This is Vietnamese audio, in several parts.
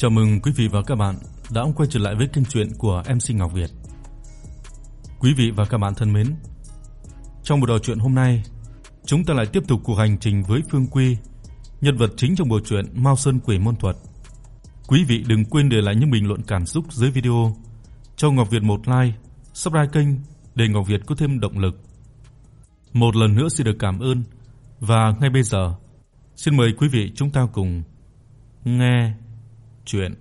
Chào mừng quý vị và các bạn đã quay trở lại với kênh truyện của MC Ngọc Việt. Quý vị và các bạn thân mến, trong buổi trò chuyện hôm nay, chúng ta lại tiếp tục cuộc hành trình với Phương Quy, nhân vật chính trong bộ truyện Mao Sơn Quỷ môn thuật. Quý vị đừng quên để lại những bình luận cảm xúc dưới video, cho Ngọc Việt một like, subscribe kênh để Ngọc Việt có thêm động lực. Một lần nữa xin được cảm ơn và ngay bây giờ, xin mời quý vị chúng ta cùng nghe truyện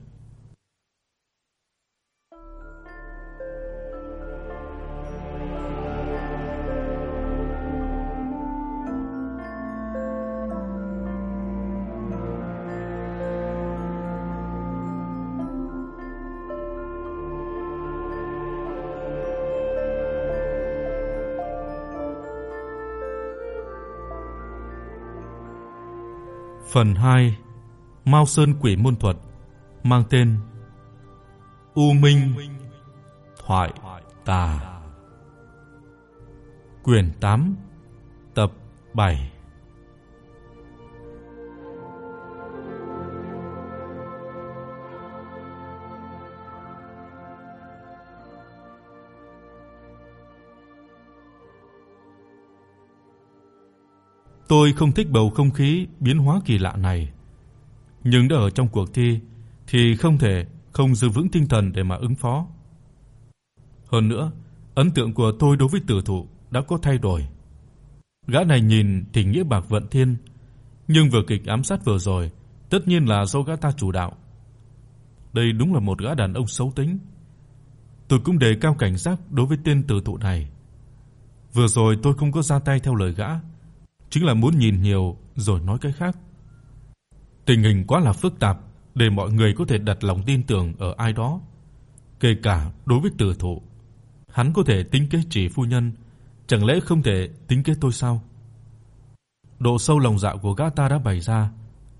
Phần 2 Mao Sơn Quỷ môn thuật mang tên U Minh Thoại Tà. Quyển 8, tập 7. Tôi không thích bầu không khí biến hóa kỳ lạ này, nhưng đã ở trong cuộc thi thì không thể không giữ vững tinh thần để mà ứng phó. Hơn nữa, ấn tượng của tôi đối với Tử Thụ đã có thay đổi. Gã này nhìn thì nghĩa bạc vận thiên, nhưng vừa kịch ám sát vừa rồi, tất nhiên là do gã ta chủ đạo. Đây đúng là một gã đàn ông xấu tính. Tôi cũng đề cao cảnh giác đối với tên Tử Thụ này. Vừa rồi tôi không có ra tay theo lời gã, chính là muốn nhìn nhiều rồi nói cái khác. Tình hình quá là phức tạp để mọi người có thể đặt lòng tin tưởng ở ai đó, kể cả đối với Tử Thụ. Hắn có thể tính kế chỉ phu nhân, chẳng lẽ không thể tính kế tôi sao? Độ sâu lòng dạ của gã ta đã bày ra,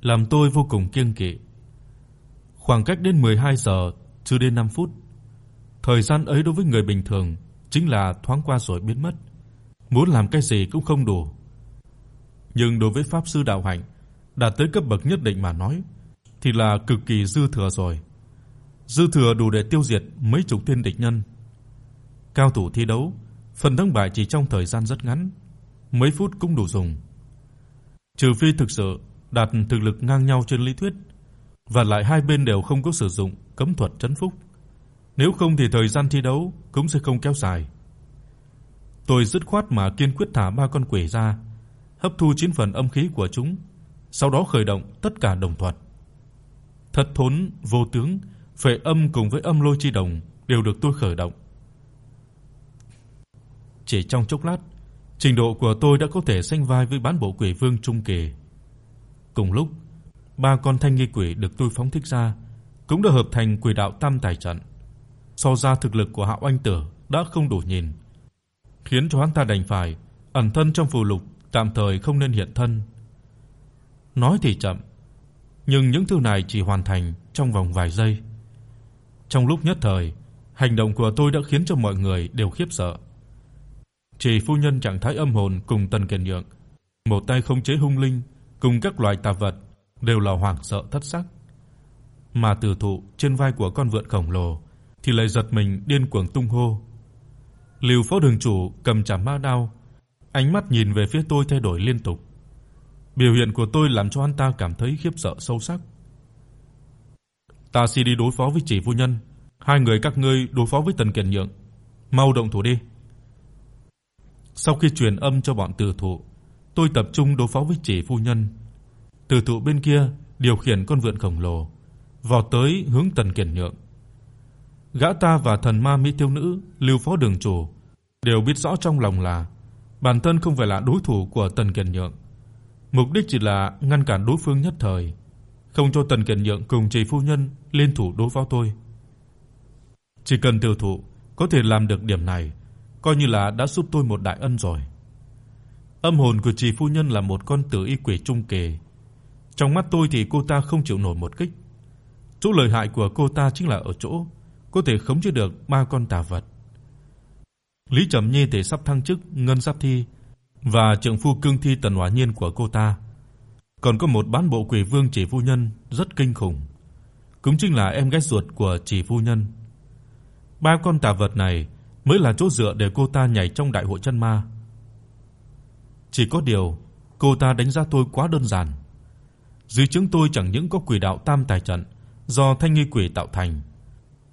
làm tôi vô cùng kiêng kỵ. Khoảng cách đến 12 giờ chưa đến 5 phút. Thời gian ấy đối với người bình thường chính là thoáng qua rồi biến mất. Muốn làm cái gì cũng không đủ. Nhưng đối với pháp sư đạo hạnh, đạt tới cấp bậc nhất định mà nói, thì là cực kỳ dư thừa rồi. Dư thừa đủ để tiêu diệt mấy chục tên địch nhân. Cao thủ thi đấu, phần thắng bại chỉ trong thời gian rất ngắn, mấy phút cũng đủ dùng. Trừ phi thực sự đạt thực lực ngang nhau trên lý thuyết, và lại hai bên đều không có sử dụng cấm thuật trấn phúc. Nếu không thì thời gian thi đấu cũng sẽ không kéo dài. Tôi dứt khoát mà kiên quyết thả ba con quỷ ra, hấp thu chín phần âm khí của chúng, sau đó khởi động tất cả đồng thuật. Thất thốn, vô tướng, phệ âm cùng với âm lôi chi đồng đều được tôi khởi động. Chỉ trong chốc lát, trình độ của tôi đã có thể sánh vai với bán bộ quỷ vương trung kỳ. Cùng lúc, ba con thanh nghi quỷ được tôi phóng thích ra cũng đã hợp thành quỷ đạo tam tài trận. So ra thực lực của Hạo Anh Tử đã không đủ nhìn, khiến cho hắn ta đành phải ẩn thân trong phù lục, tạm thời không nên hiện thân. Nói thì chậm, nhưng những thứ này chỉ hoàn thành trong vòng vài giây. Trong lúc nhất thời, hành động của tôi đã khiến cho mọi người đều khiếp sợ. Chỉ phu nhân trạng thái âm hồn cùng Tần Kiền Nhượng, một tay khống chế hung linh cùng các loài tà vật đều là hoảng sợ thất sắc. Mà tử thụ trên vai của con vượn khổng lồ thì lại giật mình điên cuồng tung hô. Lưu Phó đường chủ cầm chảm ma đao, ánh mắt nhìn về phía tôi thay đổi liên tục. Biểu hiện của tôi làm cho hắn ta cảm thấy khiếp sợ sâu sắc. Ta sẽ đi đối phó với chỉ phu nhân, hai người các ngươi đối phó với Tần Kiền Nhượng, mau động thủ đi. Sau khi truyền âm cho bọn tử thủ, tôi tập trung đối phó với chỉ phu nhân. Tử thủ bên kia điều khiển con vượn khổng lồ, vọt tới hướng Tần Kiền Nhượng. Gã ta và thần ma mỹ tiêu nữ Lưu Phó đường chủ đều biết rõ trong lòng là bản thân không phải là đối thủ của Tần Kiền Nhượng. Mục đích chỉ là ngăn cản đối phương nhất thời, không cho Tần Kiền Nhượng cùng Trì phu nhân liên thủ đối phó tôi. Chỉ cần tiêu thụ có thể làm được điểm này, coi như là đã giúp tôi một đại ân rồi. Âm hồn của Trì phu nhân là một con tử y quỷ trung kỳ. Trong mắt tôi thì cô ta không chịu nổi một kích. Chỗ lợi hại của cô ta chính là ở chỗ có thể khống chế được ba con tà vật. Lý Trầm Nhi thì sắp thăng chức ngân giáp thi và trưởng phu cương thi Tần hóa Nhiên của cô ta. Còn có một bán bộ quỷ vương chỉ phu nhân rất kinh khủng, cũng chính là em gái ruột của chỉ phu nhân. Ba con tà vật này mới là chỗ dựa để cô ta nhảy trong đại hội chân ma. Chỉ có điều, cô ta đánh giá tôi quá đơn giản. Dưới chứng tôi chẳng những có quỷ đạo tam tài trận do thanh nghi quỷ tạo thành,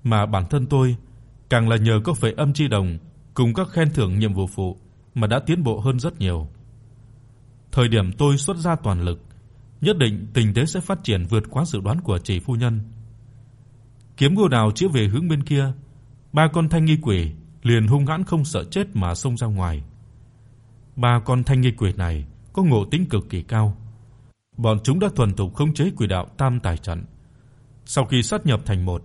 mà bản thân tôi càng là nhờ có phệ âm chi đồng cùng các khen thưởng nhiệm vụ phụ mà đã tiến bộ hơn rất nhiều. Thời điểm tôi xuất ra toàn lực, nhất định tình thế sẽ phát triển vượt quá dự đoán của chị phu nhân. Kiếm gỗ đào chĩa về hướng bên kia, ba con thanh nghi quỷ liền hung hãn không sợ chết mà xông ra ngoài. Ba con thanh nghi quỷ này có ngộ tính cực kỳ cao. Bọn chúng đã thuần thục khống chế quỷ đạo tam tài trận. Sau khi sát nhập thành một,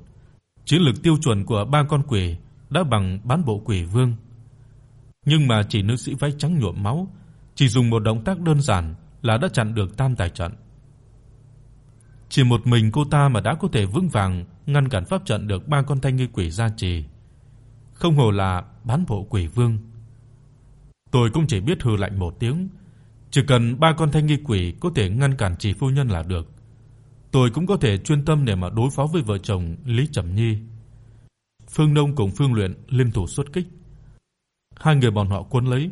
chiến lực tiêu chuẩn của ba con quỷ đã bằng bán bộ quỷ vương. Nhưng mà chỉ nữ sĩ váy trắng nhuộm máu, chỉ dùng một động tác đơn giản là đã chặn được tam tài trận. Chỉ một mình cô ta mà đã có thể vững vàng ngăn cản pháp trận được ba con thanh nghi quỷ gia trì. Không hổ là bán bộ quỷ vương. Tôi cũng chỉ biết hừ lạnh một tiếng, chỉ cần ba con thanh nghi quỷ có thể ngăn cản chỉ phu nhân là được. Tôi cũng có thể chuyên tâm để mà đối phó với vợ chồng Lý Trầm Nhi. Phương Nông cùng Phương Luyện liên thủ xuất kích. Hai người bọn họ cuốn lấy,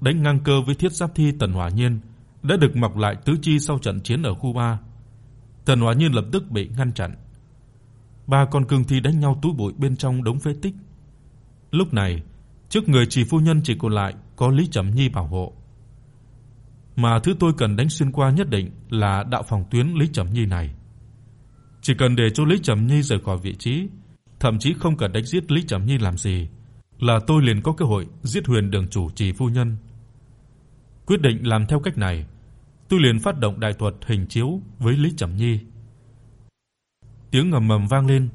đánh ngang cơ với Thiết Giáp Thi Tần Hỏa Nhiên, đã được mọc lại tứ chi sau trận chiến ở khu 3. Tần Hỏa Nhiên lập tức bị ngăn chặn. Ba con cương thi đánh nhau túi bụi bên trong đống phế tích. Lúc này, trước người chỉ phu nhân chỉ còn lại có Lý Trầm Nhi bảo hộ. Mà thứ tôi cần đánh xuyên qua nhất định là đạo phòng tuyến Lý Trầm Nhi này. Chỉ cần để cho Lý Trầm Nhi rời khỏi vị trí, thậm chí không cần đánh giết Lý Trầm Nhi làm gì, là tôi liền có cơ hội giết Huyền Đường chủ Trì phu nhân. Quyết định làm theo cách này, tôi liền phát động đại thuật hình chiếu với Lý Trầm Nhi. Tiếng ngầm mầm vang lên,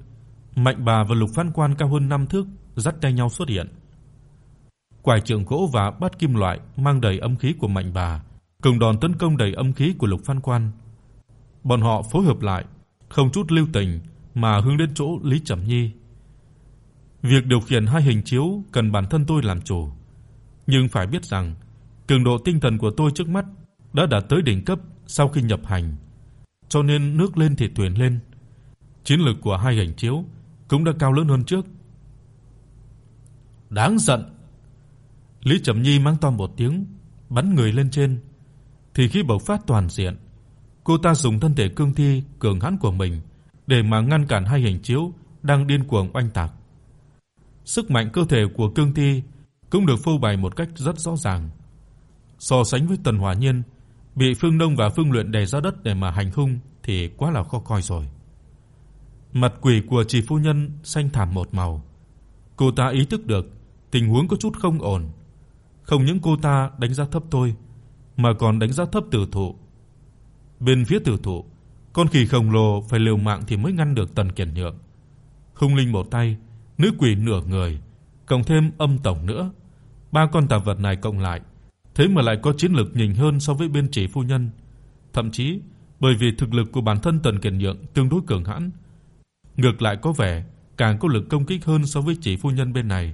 Mạnh bà và Lục Phan Quan cao hơn 5 thước dắt tay nhau xuất hiện. Quải trượng gỗ và bát kim loại mang đầy âm khí của Mạnh bà, cùng đòn tấn công đầy âm khí của Lục Phan Quan. Bọn họ phối hợp lại, không chút lưu tình mà hướng đến chỗ Lý Trầm Nhi. Việc điều khiển hai hình chiếu cần bản thân tôi làm chủ, nhưng phải biết rằng cường độ tinh thần của tôi trước mắt đã đạt tới đỉnh cấp sau khi nhập hành, cho nên nước lên thì thuyền lên. Chiến lược của hai hình chiếu cũng đã cao lớn hơn trước. Đáng giận. Lý Trầm Nhi mang to một tiếng, bắn người lên trên, thì khí bộc phát toàn diện. Cô ta dùng thân thể cương thi cường hãn của mình để mà ngăn cản hai hình chiếu đang điên cuồng oanh tạc. Sức mạnh cơ thể của cương thi cũng được phô bày một cách rất rõ ràng. So sánh với Tần Hỏa nhân bị Phương đông và Phương Luyện đè ra đất để mà hành hung thì quá là khó coi rồi. Mặt quỷ của chị phu nhân xanh thảm một màu. Cô ta ý thức được tình huống có chút không ổn. Không những cô ta đánh giá thấp tôi, mà còn đánh giá thấp tử thụ. Bên phía tử thụ, con khỉ khổng lồ phải liều mạng thì mới ngăn được Tần Kiền Nhượng. Hung linh một tay, nữ quỷ nửa người, cộng thêm âm tổng nữa, ba con tà vật này cộng lại, thế mà lại có chiến lực nhỉnh hơn so với bên chỉ phu nhân. Thậm chí, bởi vì thực lực của bản thân Tần Kiền Nhượng tương đối cường hãn, ngược lại có vẻ càng có lực công kích hơn so với chỉ phu nhân bên này.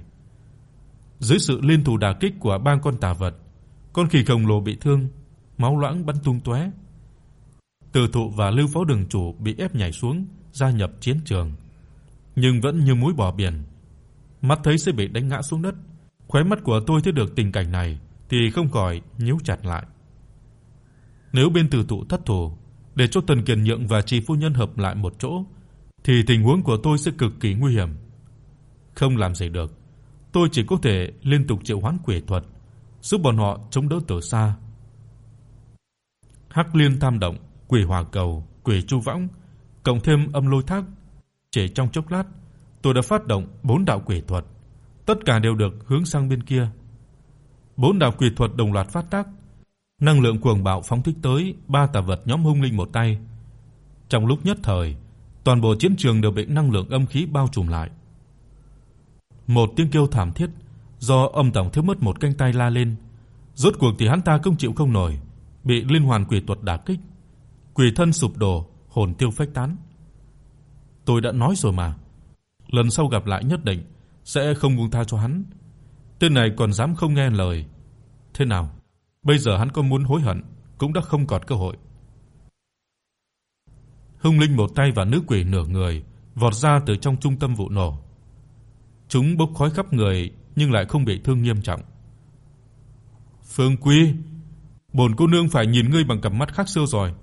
Dưới sự liên thủ đả kích của ba con tà vật, con khỉ khổng lồ bị thương, máu loãng bắn tung tóe. Từ Thụ và Lưu Phó đường chủ bị ép nhảy xuống, gia nhập chiến trường, nhưng vẫn như muối bỏ biển. Mắt thấy sẽ bị đánh ngã xuống đất, khóe mắt của tôi thấy được tình cảnh này thì không khỏi nhíu chặt lại. Nếu bên tử tụ thất thủ, để cho Tần Kiền Nhượng và Trì phu nhân hợp lại một chỗ, thì tình huống của tôi sẽ cực kỳ nguy hiểm. Không làm gì được, tôi chỉ có thể liên tục triệu hoán quỷ thuật, giúp bọn họ chống đỡ từ xa. Hắc Liên Tam động, Quỷ Hỏa Cầu, Quỷ Chu Võng, cộng thêm Âm Lôi Thác, chỉ trong chốc lát, tôi đã phát động bốn đạo quỷ thuật, tất cả đều được hướng sang bên kia. Bốn đạo quỷ thuật đồng loạt phát tác, năng lượng cuồng bạo phóng thích tới ba tà vật nhóm hung linh một tay. Trong lúc nhất thời, toàn bộ chiến trường đều bị năng lượng âm khí bao trùm lại. Một tiếng kêu thảm thiết do âm tổng thiếu mất một cánh tay la lên, rốt cuộc thì hắn ta không chịu không nổi, bị liên hoàn quỷ thuật đả kích, quỷ thân sụp đổ, hồn tiêu phách tán. Tôi đã nói rồi mà, lần sau gặp lại nhất định sẽ không buông tha cho hắn. Tên này còn dám không nghe lời. Thế nào? Bây giờ hắn có muốn hối hận cũng đã không còn cơ hội. Hung Linh một tay và nữ quỷ nửa người vọt ra từ trong trung tâm vụ nổ. Chúng bốc khói khắp người nhưng lại không bị thương nghiêm trọng. Phương Quy, bổn cô nương phải nhìn ngươi bằng cặp mắt khác xưa rồi.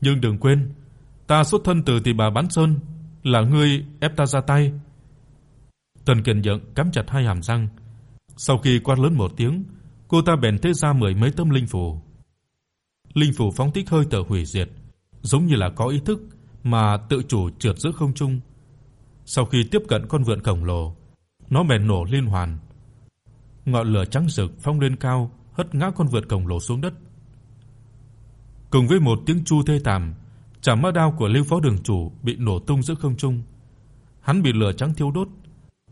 Nhưng đừng quên, ta xuất thân từ tỷ bà bán sơn, là ngươi ép ta ra tay. Tần Kiền Nhượng cắm chặt hai hàm răng. Sau khi quát lớn một tiếng, cô ta bèn thế ra mười mấy tấm linh phù. Linh phù phóng thích hơi thở hủy diệt, giống như là có ý thức mà tự chủ trượt giữa không trung. Sau khi tiếp cận con vượn khổng lồ, nó bèn nổ liên hoàn. Ngọn lửa trắng rực phóng lên cao, hất ngã con vượn khổng lồ xuống đất. Cùng với một tiếng chu thê thảm, chảm ma đao của Lưu Phó đường chủ bị nổ tung giữa không trung. Hắn bị lửa trắng thiêu đốt,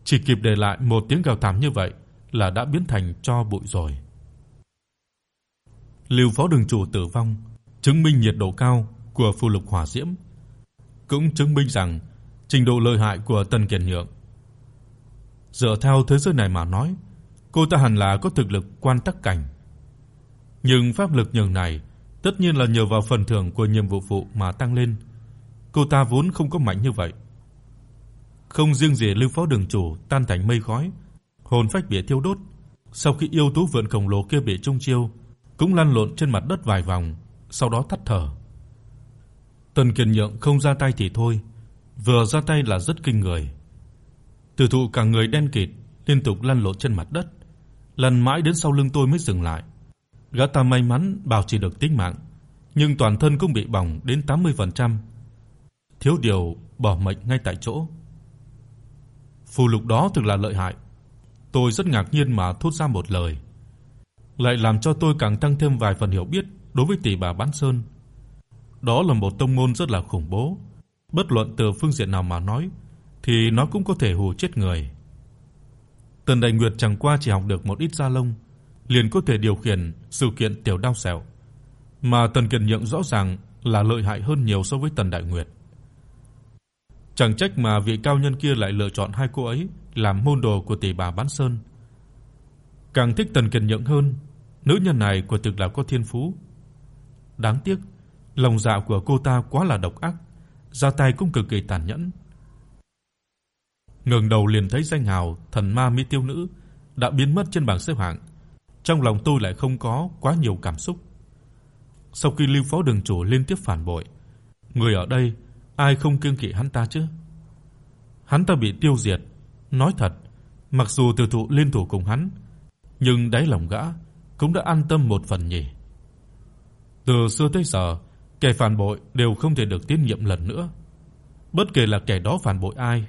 chỉ kịp để lại một tiếng gào thảm như vậy là đã biến thành tro bụi rồi. Lưu Phó đường chủ tử vong, chứng minh nhiệt độ cao của phù lục hỏa diễm, cũng chứng minh rằng trình độ lợi hại của Tần Kiền Nhượng. Dựa theo thế giới này mà nói, cô ta hẳn là có thực lực quan tắc cảnh. Nhưng pháp lực nhường này tất nhiên là nhờ vào phần thưởng của nhiệm vụ phụ mà tăng lên. Cô ta vốn không có mạnh như vậy. Không riêng gì Lưu Phó đường chủ tan thành mây khói, hồn phách bị thiêu đốt, sau khi yêu tú vượn khổng lồ kia bị trung chiêu, cũng lăn lộn trên mặt đất vài vòng, sau đó tắt thở. Tần Kiền Nhượng không ra tay thì thôi, vừa ra tay là rất kinh người. Từ thụ cả người đen kịt, liên tục lăn lộn trên mặt đất, lần mãi đến sau lưng tôi mới dừng lại. Gã ta may mắn bảo trì được tính mạng, nhưng toàn thân cũng bị bỏng đến 80%. Thiếu điều bỏ mệnh ngay tại chỗ. Phù lục đó thực là lợi hại. Tôi rất ngạc nhiên mà thốt ra một lời, lại làm cho tôi càng tăng thêm vài phần hiểu biết đối với tỷ bà Bán Sơn. Đó là một tông môn rất là khủng bố, bất luận từ phương diện nào mà nói thì nó cũng có thể hù chết người. Tần Đại Nguyệt chẳng qua chỉ học được một ít gia lông, liền có thể điều khiển sự kiện tiểu đao xẻo, mà Tần Kiệt Nhượng rõ ràng là lợi hại hơn nhiều so với Tần Đại Nguyệt. Chẳng trách mà vị cao nhân kia lại lựa chọn hai cô ấy làm môn đồ của tỷ bà Bán Sơn. Càng thích Tần Kiệt Nhượng hơn, nữ nhân này quả thực là có thiên phú. Đáng tiếc, lòng dạ của cô ta quá là độc ác, ra tay cũng cực kỳ tàn nhẫn. Ngẩng đầu liền thấy danh hào thần ma mỹ tiêu nữ đã biến mất trên bảng xếp hạng. Trong lòng tôi lại không có quá nhiều cảm xúc. Sau khi Lưu Phó đường chủ liên tiếp phản bội, người ở đây ai không kiêng kỵ hắn ta chứ? Hắn ta bị tiêu diệt, nói thật, mặc dù Từ thụ liên thủ cùng hắn, nhưng đáy lòng gã cũng đã an tâm một phần nhỉ. Từ xưa tới giờ, kẻ phản bội đều không thể được tiến nhiệm lần nữa, bất kể là kẻ đó phản bội ai.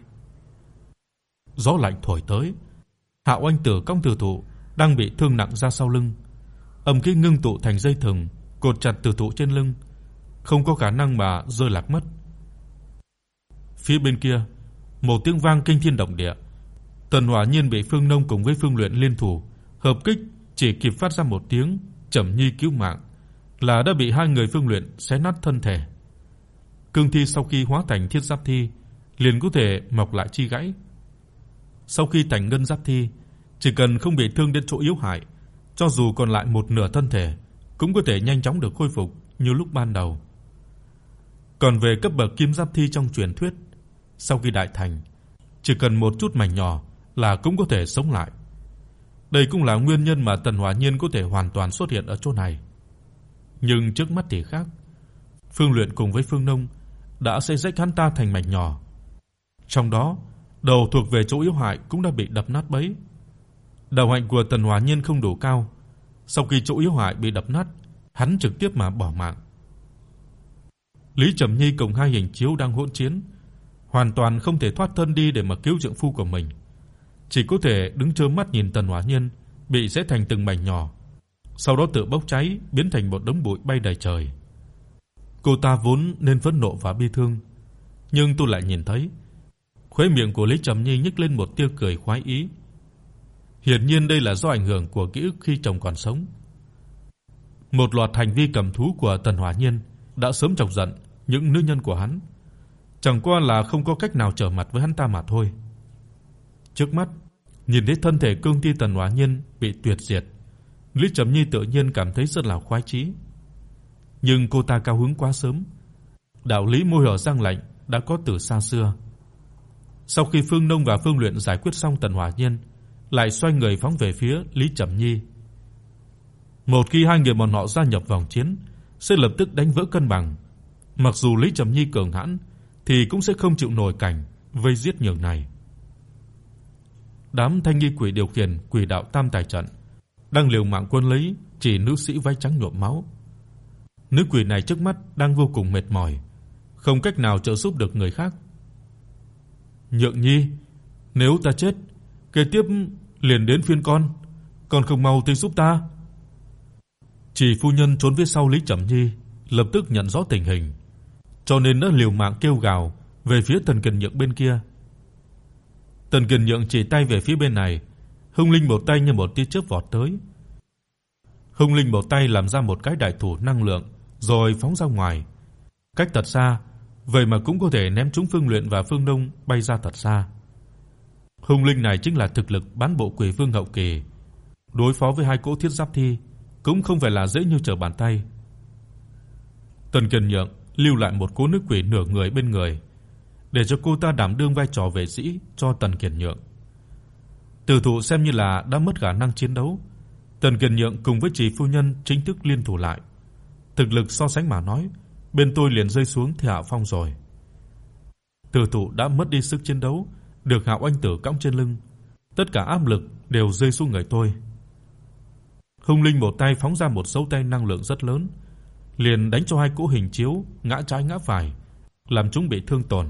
Gió lạnh thổi tới, Hạo Anh Tử công tử thụ đang bị thương nặng ra sau lưng, âm khí ngưng tụ thành dây thừng cột chặt tử thụ trên lưng, không có khả năng mà rơi lạc mất. Phía bên kia, một tiếng vang kinh thiên động địa. Tần Hỏa Nhiên bị Phương Nông cùng với Phương Luyện liên thủ hợp kích, chỉ kịp phát ra một tiếng trầm nhi cứu mạng, là đã bị hai người Phương Luyện xé nát thân thể. Cương thi sau khi hóa thành thiết giáp thi, liền có thể mọc lại chi gãy. Sau khi thành ngân giáp thi, chỉ cần không bị thương đến chỗ yếu hại, cho dù còn lại một nửa thân thể cũng có thể nhanh chóng được khôi phục như lúc ban đầu. Còn về cấp bậc kim giáp thi trong truyền thuyết, sau khi đại thành, chỉ cần một chút mảnh nhỏ là cũng có thể sống lại. Đây cũng là nguyên nhân mà Tần Hỏa Nhiên có thể hoàn toàn xuất hiện ở chỗ này. Nhưng trước mắt thì khác. Phương Luyện cùng với Phương Nông đã xây rách hắn ta thành mảnh nhỏ. Trong đó, đầu thuộc về chỗ yếu hại cũng đã bị đập nát bấy đạo hạnh của Tần Hỏa nhân không đủ cao, sau khi chỗ yếu hại bị đập nát, hắn trực tiếp mà bỏ mạng. Lý Trầm Nhi cùng hai hình chiếu đang hỗn chiến, hoàn toàn không thể thoát thân đi để mà cứu trượng phu của mình. Chỉ có thể đứng trơ mắt nhìn Tần Hỏa nhân bị xé thành từng mảnh nhỏ, sau đó tự bốc cháy, biến thành một đống bụi bay đầy trời. Cô ta vốn nên phẫn nộ và bi thương, nhưng tôi lại nhìn thấy khóe miệng của Lý Trầm Nhi nhếch lên một tia cười khoái ý. Hiển nhiên đây là do ảnh hưởng của ký ức khi chồng còn sống. Một loạt hành vi cầm thú của Tần Hỏa Nhiên đã sớm chọc giận những nữ nhân của hắn, chẳng qua là không có cách nào trở mặt với hắn ta mà thôi. Trước mắt, nhìn thấy thân thể cương thi Tần Hỏa Nhiên bị tuyệt diệt, Lý Trầm Nhi tự nhiên cảm thấy rất là khoái chí. Nhưng cô ta cao hứng quá sớm. đạo lý môi hở răng lạnh đã có từ xa xưa. Sau khi Phương Nông và Phương Luyện giải quyết xong Tần Hỏa Nhiên, lại xoay người phóng về phía Lý Trầm Nhi. Một khi hai người bọn họ gia nhập vòng chiến, sẽ lập tức đánh vỡ cân bằng. Mặc dù Lý Trầm Nhi cường hãn thì cũng sẽ không chịu nổi cảnh vây giết nhường này. Đám thanh nghi quỷ điều khiển quỷ đạo tam tài trận đang liều mạng quân lấy chỉ nữ sĩ váy trắng nhuộm máu. Nữ quỷ này trước mắt đang vô cùng mệt mỏi, không cách nào trợ giúp được người khác. Nhượng Nhi, nếu ta chết, kế tiếp liền đến phiên con, con không mau tới giúp ta. Chỉ phu nhân trốn phía sau Lý Trầm Nhi, lập tức nhận rõ tình hình, cho nên nó liều mạng kêu gào về phía Tần Kiền Nhượng bên kia. Tần Kiền Nhượng chỉ tay về phía bên này, Hung Linh một tay như một tia chớp vọt tới. Hung Linh một tay làm ra một cái đại thủ năng lượng rồi phóng ra ngoài. Cách thật xa, vậy mà cũng có thể ném trúng Phương Luyện và Phương Đông bay ra thật xa. Hung Linh này chính là thực lực bán bộ quỷ vương hậu kỳ, đối phó với hai cỗ thiết giáp thi cũng không phải là dễ như trở bàn tay. Tần Kiền Nhượng lưu lại một cỗ nữ quỷ nửa người bên người, để cho cô ta đảm đương vai trò vệ sĩ cho Tần Kiền Nhượng. Tử thủ xem như là đã mất khả năng chiến đấu, Tần Kiền Nhượng cùng với Trì phu nhân chính thức liên thủ lại. Thực lực so sánh mà nói, bên tôi liền rơi xuống thì hạ phong rồi. Tử thủ đã mất đi sức chiến đấu, được Hạo Anh Tử cõng trên lưng, tất cả áp lực đều rơi xuống người tôi. Hung Linh một tay phóng ra một dấu tay năng lượng rất lớn, liền đánh cho hai cỗ hình chiếu ngã trái ngã phải, làm chúng bị thương tổn.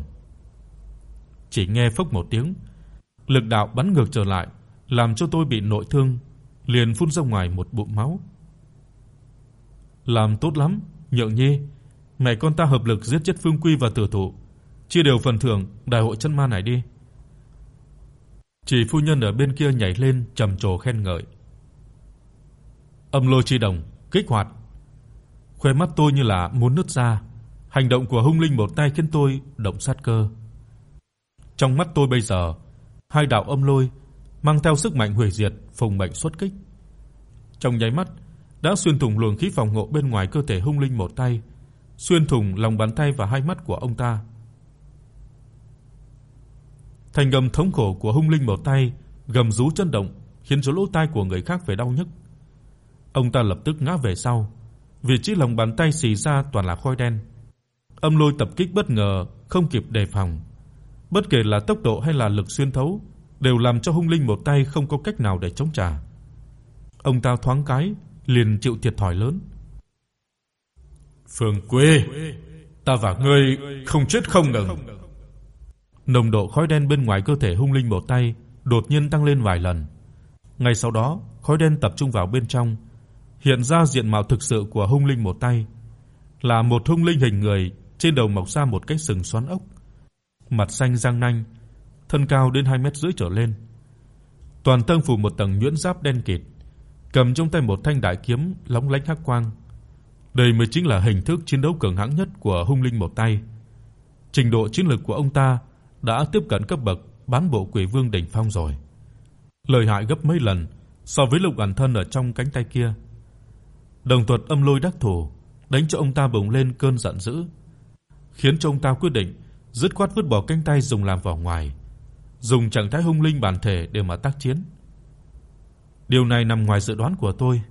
Chỉ nghe phốc một tiếng, lực đạo bắn ngược trở lại, làm cho tôi bị nội thương, liền phun ra ngoài một bụng máu. Làm tốt lắm, Nhượng Nhi, mẹ con ta hợp lực giết chết Phương Quy và Tử Thụ, chia đều phần thưởng đại hội chân ma này đi. Chỉ phu nhân ở bên kia nhảy lên trầm trồ khen ngợi. Âm lôi chi đồng kích hoạt. Khóe mắt tôi như là muốn nứt ra, hành động của Hung Linh một tay khiến tôi động sát cơ. Trong mắt tôi bây giờ, hai đạo âm lôi mang theo sức mạnh hủy diệt phùng mạnh xuất kích. Trong nháy mắt, đã xuyên thủng luồng khí phòng hộ bên ngoài cơ thể Hung Linh một tay, xuyên thủng lòng bàn tay và hai mắt của ông ta. Thành gầm thống khổ của Hung Linh một tay gầm rú chấn động, khiến chỗ lỗ tai của người khác phải đau nhức. Ông ta lập tức ngã về sau, vị trí lòng bàn tay xì ra toàn là khói đen. Âm lôi tập kích bất ngờ, không kịp đề phòng. Bất kể là tốc độ hay là lực xuyên thấu, đều làm cho Hung Linh một tay không có cách nào để chống trả. Ông ta thoáng cái liền chịu thiệt thòi lớn. Phương Quê, ta và ngươi không chết không ngừng. Nồng độ khói đen bên ngoài cơ thể Hung Linh một tay đột nhiên tăng lên vài lần. Ngay sau đó, khói đen tập trung vào bên trong, hiện ra diện mạo thực sự của Hung Linh một tay, là một hung linh hình người, trên đầu mọc ra một cái sừng xoắn ốc, mặt xanh răng nanh, thân cao đến 2 mét rưỡi trở lên. Toàn thân phủ một tầng nhuyễn giáp đen kịt, cầm trong tay một thanh đại kiếm lóng lánh hắc quang. Đây mới chính là hình thức chiến đấu cường hãn nhất của hung linh một tay. Trình độ chiến lực của ông ta đã tiếp cận cấp bậc bán bộ quỷ vương đỉnh phong rồi. Lợi hại gấp mấy lần so với lục ẩn thân ở trong cánh tay kia. Đồng thuật âm lôi đắc thủ, đánh cho ông ta bùng lên cơn giận dữ, khiến cho ông ta quyết định dứt khoát vứt bỏ cánh tay dùng làm vỏ ngoài, dùng trạng thái hung linh bản thể để mà tác chiến. Điều này nằm ngoài dự đoán của tôi.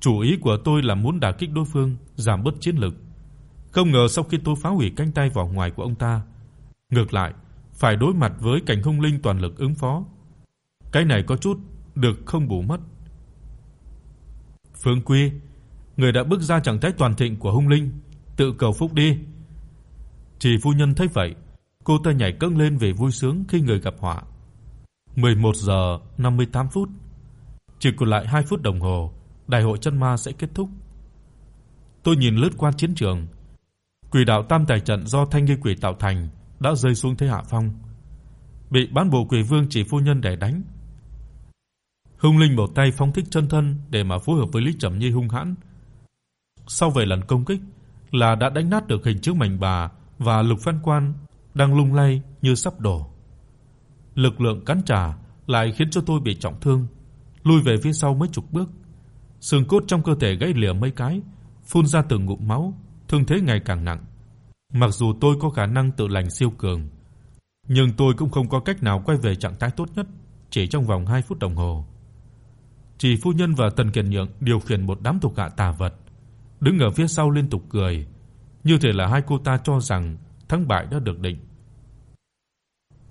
Chủ ý của tôi là muốn đả kích đối phương, giảm bớt chiến lực. Không ngờ sau khi tôi phá hủy cánh tay vỏ ngoài của ông ta, ngược lại phải đối mặt với cảnh hung linh toàn lực ứng phó. Cái này có chút được không bù mất. Phương Quy, người đã bước ra trạng thái toàn thịnh của hung linh, tự cầu phúc đi. Chỉ phu nhân thấy vậy, cô ta nhảy cẫng lên về vui sướng khi người gặp họa. 11 giờ 58 phút. Chỉ còn lại 2 phút đồng hồ, đại hội chân ma sẽ kết thúc. Tôi nhìn lướt qua chiến trường. Quỷ đạo Tam Tài trận do Thanh Nghi Quỷ tạo thành đã rơi xuống thế hạ phong, bị bán bộ quỷ vương chỉ phu nhân đè đánh. Hung Linh một tay phóng thích chân thân để mà phối hợp với Lý Trầm Nhi hung hãn. Sau vài lần công kích là đã đánh nát được hình chiếu mảnh bà và lục văn quan đang lung lay như sắp đổ. Lực lượng cắn trả lại khiến cho tôi bị trọng thương, lùi về phía sau mấy chục bước. Xương cốt trong cơ thể gãy lìa mấy cái, phun ra từng ngụm máu, thương thế ngày càng nặng. Mặc dù tôi có khả năng tự lành siêu cường, nhưng tôi cũng không có cách nào quay về trạng thái tốt nhất chỉ trong vòng 2 phút đồng hồ. Chỉ phu nhân và Tần Kiền Nhượng điều khiển một đám thuộc hạ tà vật, đứng ở phía sau liên tục cười, như thể là hai cô ta cho rằng thắng bại đã được định.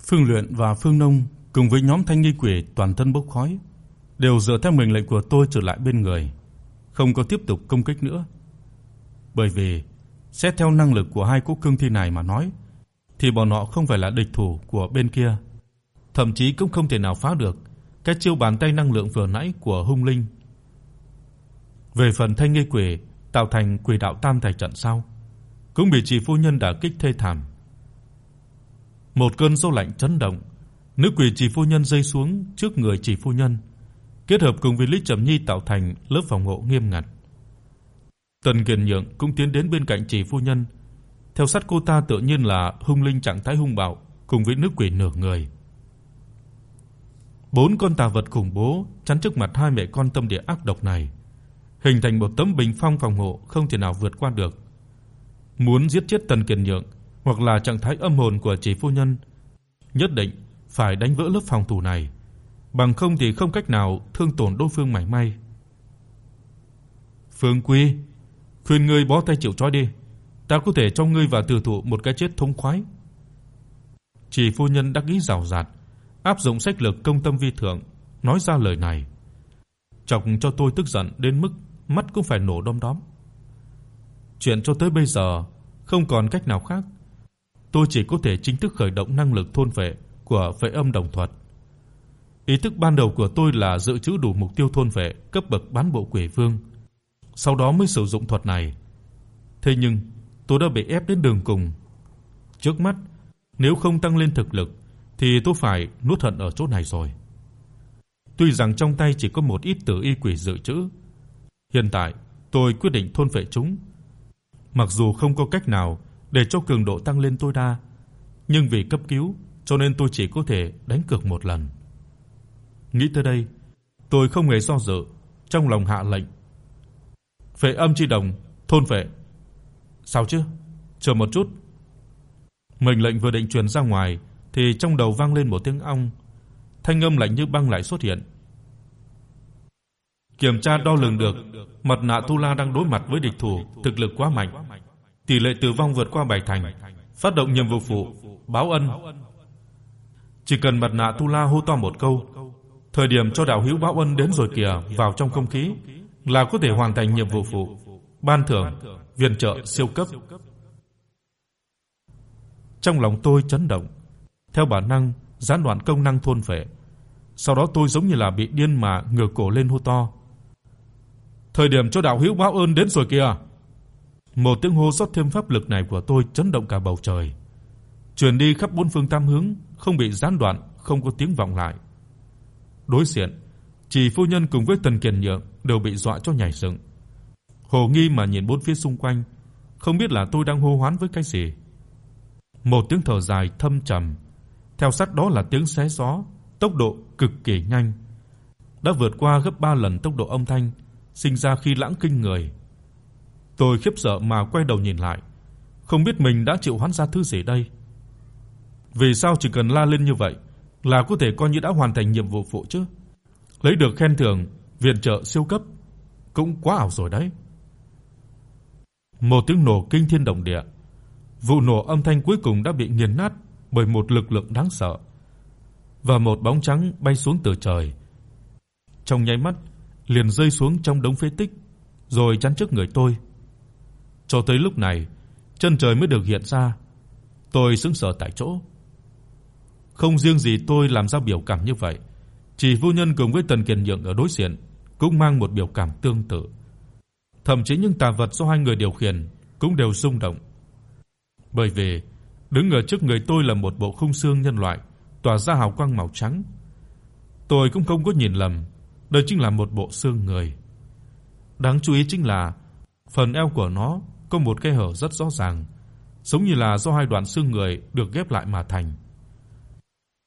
Phương Luyện và Phương Nông cùng với nhóm thanh nghi quỷ toàn thân bốc khói, đều dựa theo mệnh lệnh của tôi trở lại bên người, không có tiếp tục công kích nữa. Bởi vì xét theo năng lực của hai cỗ cương thi này mà nói, thì bọn họ không phải là địch thủ của bên kia, thậm chí cũng không thể nào phá được cái chiêu bàn tay năng lượng vừa nãy của hung linh. Về phần thanh nghi quỷ tạo thành quỷ đạo tam thạch trận sau, cũng bị chỉ phu nhân đả kích thê thảm. Một cơn gió lạnh chấn động, nữ quỷ chỉ phu nhân rơi xuống trước người chỉ phu nhân, kết hợp cùng với Lý Trầm Nhi tạo thành lớp phòng hộ nghiêm ngặt. Tần Kiền Nhượng cũng tiến đến bên cạnh chỉ phu nhân, theo sát cô ta tự nhiên là hung linh trạng thái hung bạo cùng với nữ quỷ nửa người. Bốn con tà vật khủng bố chắn trước mặt hai mẹ con tâm địa ác độc này, hình thành một tấm bình phong phòng hộ không thể nào vượt qua được. Muốn giết chết Tần Kiền Nhượng hoặc là trạng thái âm hồn của chỉ phu nhân, nhất định phải đánh vỡ lớp phòng thủ này, bằng không thì không cách nào thương tổn đối phương mảy may. Phương Quy, khuyên ngươi bó tay chịu trói đi, ta có thể cho ngươi và tử thủ một cái chết thống khoái. Chỉ phu nhân đắc ý giàu rạt, áp dụng sách lược công tâm vi thượng, nói ra lời này, chọc cho tôi tức giận đến mức mắt cũng phải nổ đom đóm. Chuyện cho tới bây giờ không còn cách nào khác, tôi chỉ có thể chính thức khởi động năng lực thôn phệ của Phệ Âm Đồng Thuật. Ý thức ban đầu của tôi là dự trữ đủ mục tiêu thôn phệ cấp bậc bán bộ quỷ vương, sau đó mới sử dụng thuật này. Thế nhưng, tôi đã bị ép đến đường cùng. Trước mắt, nếu không tăng lên thực lực thì tôi phải nuốt hận ở chỗ này rồi. Tuy rằng trong tay chỉ có một ít tử y quỷ dự trữ, hiện tại tôi quyết định thôn phệ chúng. Mặc dù không có cách nào để cho cường độ tăng lên tối đa, nhưng vì cấp cứu cho nên tôi chỉ có thể đánh cược một lần. Nghĩ tới đây, tôi không hề do dự, trong lòng hạ lệnh. Phệ âm chi đồng, thôn phệ. Sao chứ? Chờ một chút. Mệnh lệnh vừa định truyền ra ngoài thì trong đầu vang lên một tiếng ong, thanh âm lạnh như băng lại xuất hiện. Kiểm tra đo lường được, mặt nạ Tu La đang đối mặt với địch thủ thực lực quá mạnh, tỷ lệ tử vong vượt qua bảy thành. Phát động nhiệm vụ phụ, báo ân. Chỉ cần mặt nạ Tu La hô to một câu, thời điểm cho đạo hữu báo ân đến rồi kìa, vào trong không khí là có thể hoàn thành nhiệm vụ phụ, ban thưởng, viện trợ siêu cấp. Trong lòng tôi chấn động, theo bản năng gián đoạn công năng thôn phệ. Sau đó tôi giống như là bị điên mà ngửa cổ lên hô to. Thời điểm cho đạo hữu báo ơn đến rồi kìa. Một tiếng hô rót thêm pháp lực này của tôi chấn động cả bầu trời, truyền đi khắp bốn phương tám hướng, không bị gián đoạn, không có tiếng vọng lại. Đối diện, chỉ phu nhân cùng với Tần Kiền Nhượng đều bị dọa cho nhảy dựng. Hồ nghi mà nhìn bốn phía xung quanh, không biết là tôi đang hô hoán với cái gì. Một tiếng thở dài thâm trầm, theo sát đó là tiếng xé gió, tốc độ cực kỳ nhanh, đã vượt qua gấp 3 lần tốc độ âm thanh sinh ra khi lãng kinh người. Tôi khiếp sợ mà quay đầu nhìn lại, không biết mình đã chịu hoán ra thứ gì đây. Vì sao chỉ cần la lên như vậy là có thể coi như đã hoàn thành nhiệm vụ phụ chứ? Lấy được khen thưởng, viện trợ siêu cấp cũng quá ảo rồi đấy. Một tiếng nổ kinh thiên động địa. Vụ nổ âm thanh cuối cùng đã bị nghiền nát bởi một lực lượng đáng sợ và một bóng trắng bay xuống từ trời. Trong nháy mắt, liền rơi xuống trong đống phế tích, rồi chắn trước người tôi. Cho tới lúc này, chân trời mới được hiện ra. Tôi sững sờ tại chỗ. Không riêng gì tôi làm ra biểu cảm như vậy, chỉ vô nhân cùng với Tần Kiền Nhượng ở đối diện cũng mang một biểu cảm tương tự. Thậm chí những tà vật do hai người điều khiển cũng đều rung động. Bởi vì đứng ở trước người tôi là một bộ khung xương nhân loại tỏa ra hào quang màu trắng. Tôi cũng không có nhìn lầm, đây chính là một bộ xương người. Đáng chú ý chính là phần eo của nó có một khe hở rất rõ ràng, giống như là do hai đoạn xương người được ghép lại mà thành.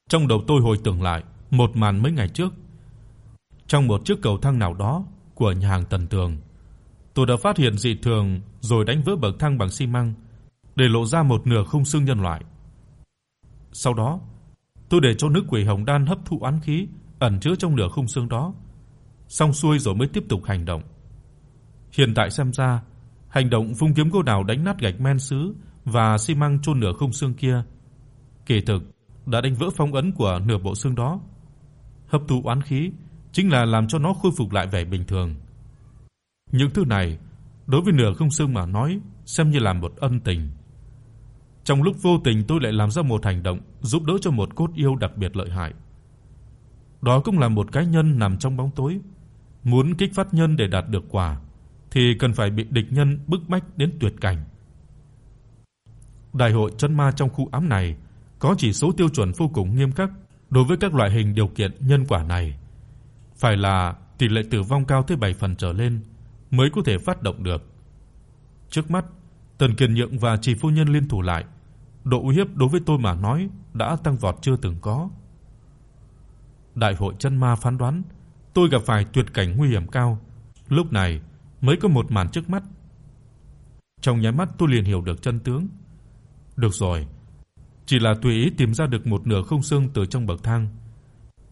Trong đầu tôi hồi tưởng lại một màn mấy ngày trước. Trong một chiếc cầu thang nào đó của nhà hàng Tần Tường, tôi đã phát hiện dị thường rồi đánh vỡ bậc thang bằng xi măng, để lộ ra một nửa khung xương nhân loại. Sau đó, tôi để cho nước quỷ hồng đan hấp thụ oán khí ẩn chứa trong nửa khung xương đó, xong xuôi rồi mới tiếp tục hành động. Hiện tại xem ra, hành động vung kiếm cô đào đánh nát gạch men sứ và xi măng chôn nửa khung xương kia, kỳ thực đã đánh vỡ phong ấn của nửa bộ xương đó. Hấp thụ oán khí chính là làm cho nó khôi phục lại vẻ bình thường. Những thứ này đối với nửa không xương mà nói xem như là một ân tình. Trong lúc vô tình tôi lại làm ra một hành động giúp đỡ cho một cốt yêu đặc biệt lợi hại. Đó cũng là một cái nhân nằm trong bóng tối, muốn kích phát nhân để đạt được quả thì cần phải bị địch nhân bức bách đến tuyệt cảnh. Đại hội chân ma trong khu ám này có chỉ số tiêu chuẩn vô cùng nghiêm khắc đối với các loại hình điều kiện nhân quả này. Phải là tỷ lệ tử vong cao tới 7 phần trở lên mới có thể phát động được. Trước mắt, Tần Kiền Nhượng và Trì phu nhân liên thủ lại, độ uy hiếp đối với tôi mà nói đã tăng vọt chưa từng có. Đại hội chân ma phán đoán, tôi gặp phải tuyệt cảnh nguy hiểm cao, lúc này mới có một màn trước mắt. Trong nháy mắt tôi liền hiểu được chân tướng. Được rồi, chỉ là tùy ý tìm ra được một nửa không xương từ trong bậc thang.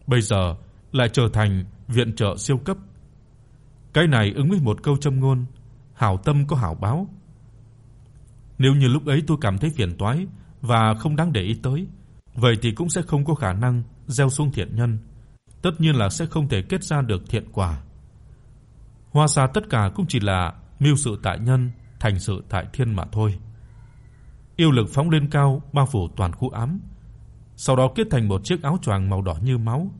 Bây giờ lại trở thành viện trợ siêu cấp. Cái này ứng với một câu châm ngôn, hảo tâm có hảo báo. Nếu như lúc ấy tôi cảm thấy phiền toái và không đáng để ý tới, vậy thì cũng sẽ không có khả năng gieo xuống thiện nhân, tất nhiên là sẽ không thể kết ra được thiện quả. Hóa ra tất cả cũng chỉ là mưu sự tại nhân, thành sự tại thiên mà thôi. Yêu lực phóng lên cao, bao phủ toàn khu ám, sau đó kết thành một chiếc áo choàng màu đỏ như máu.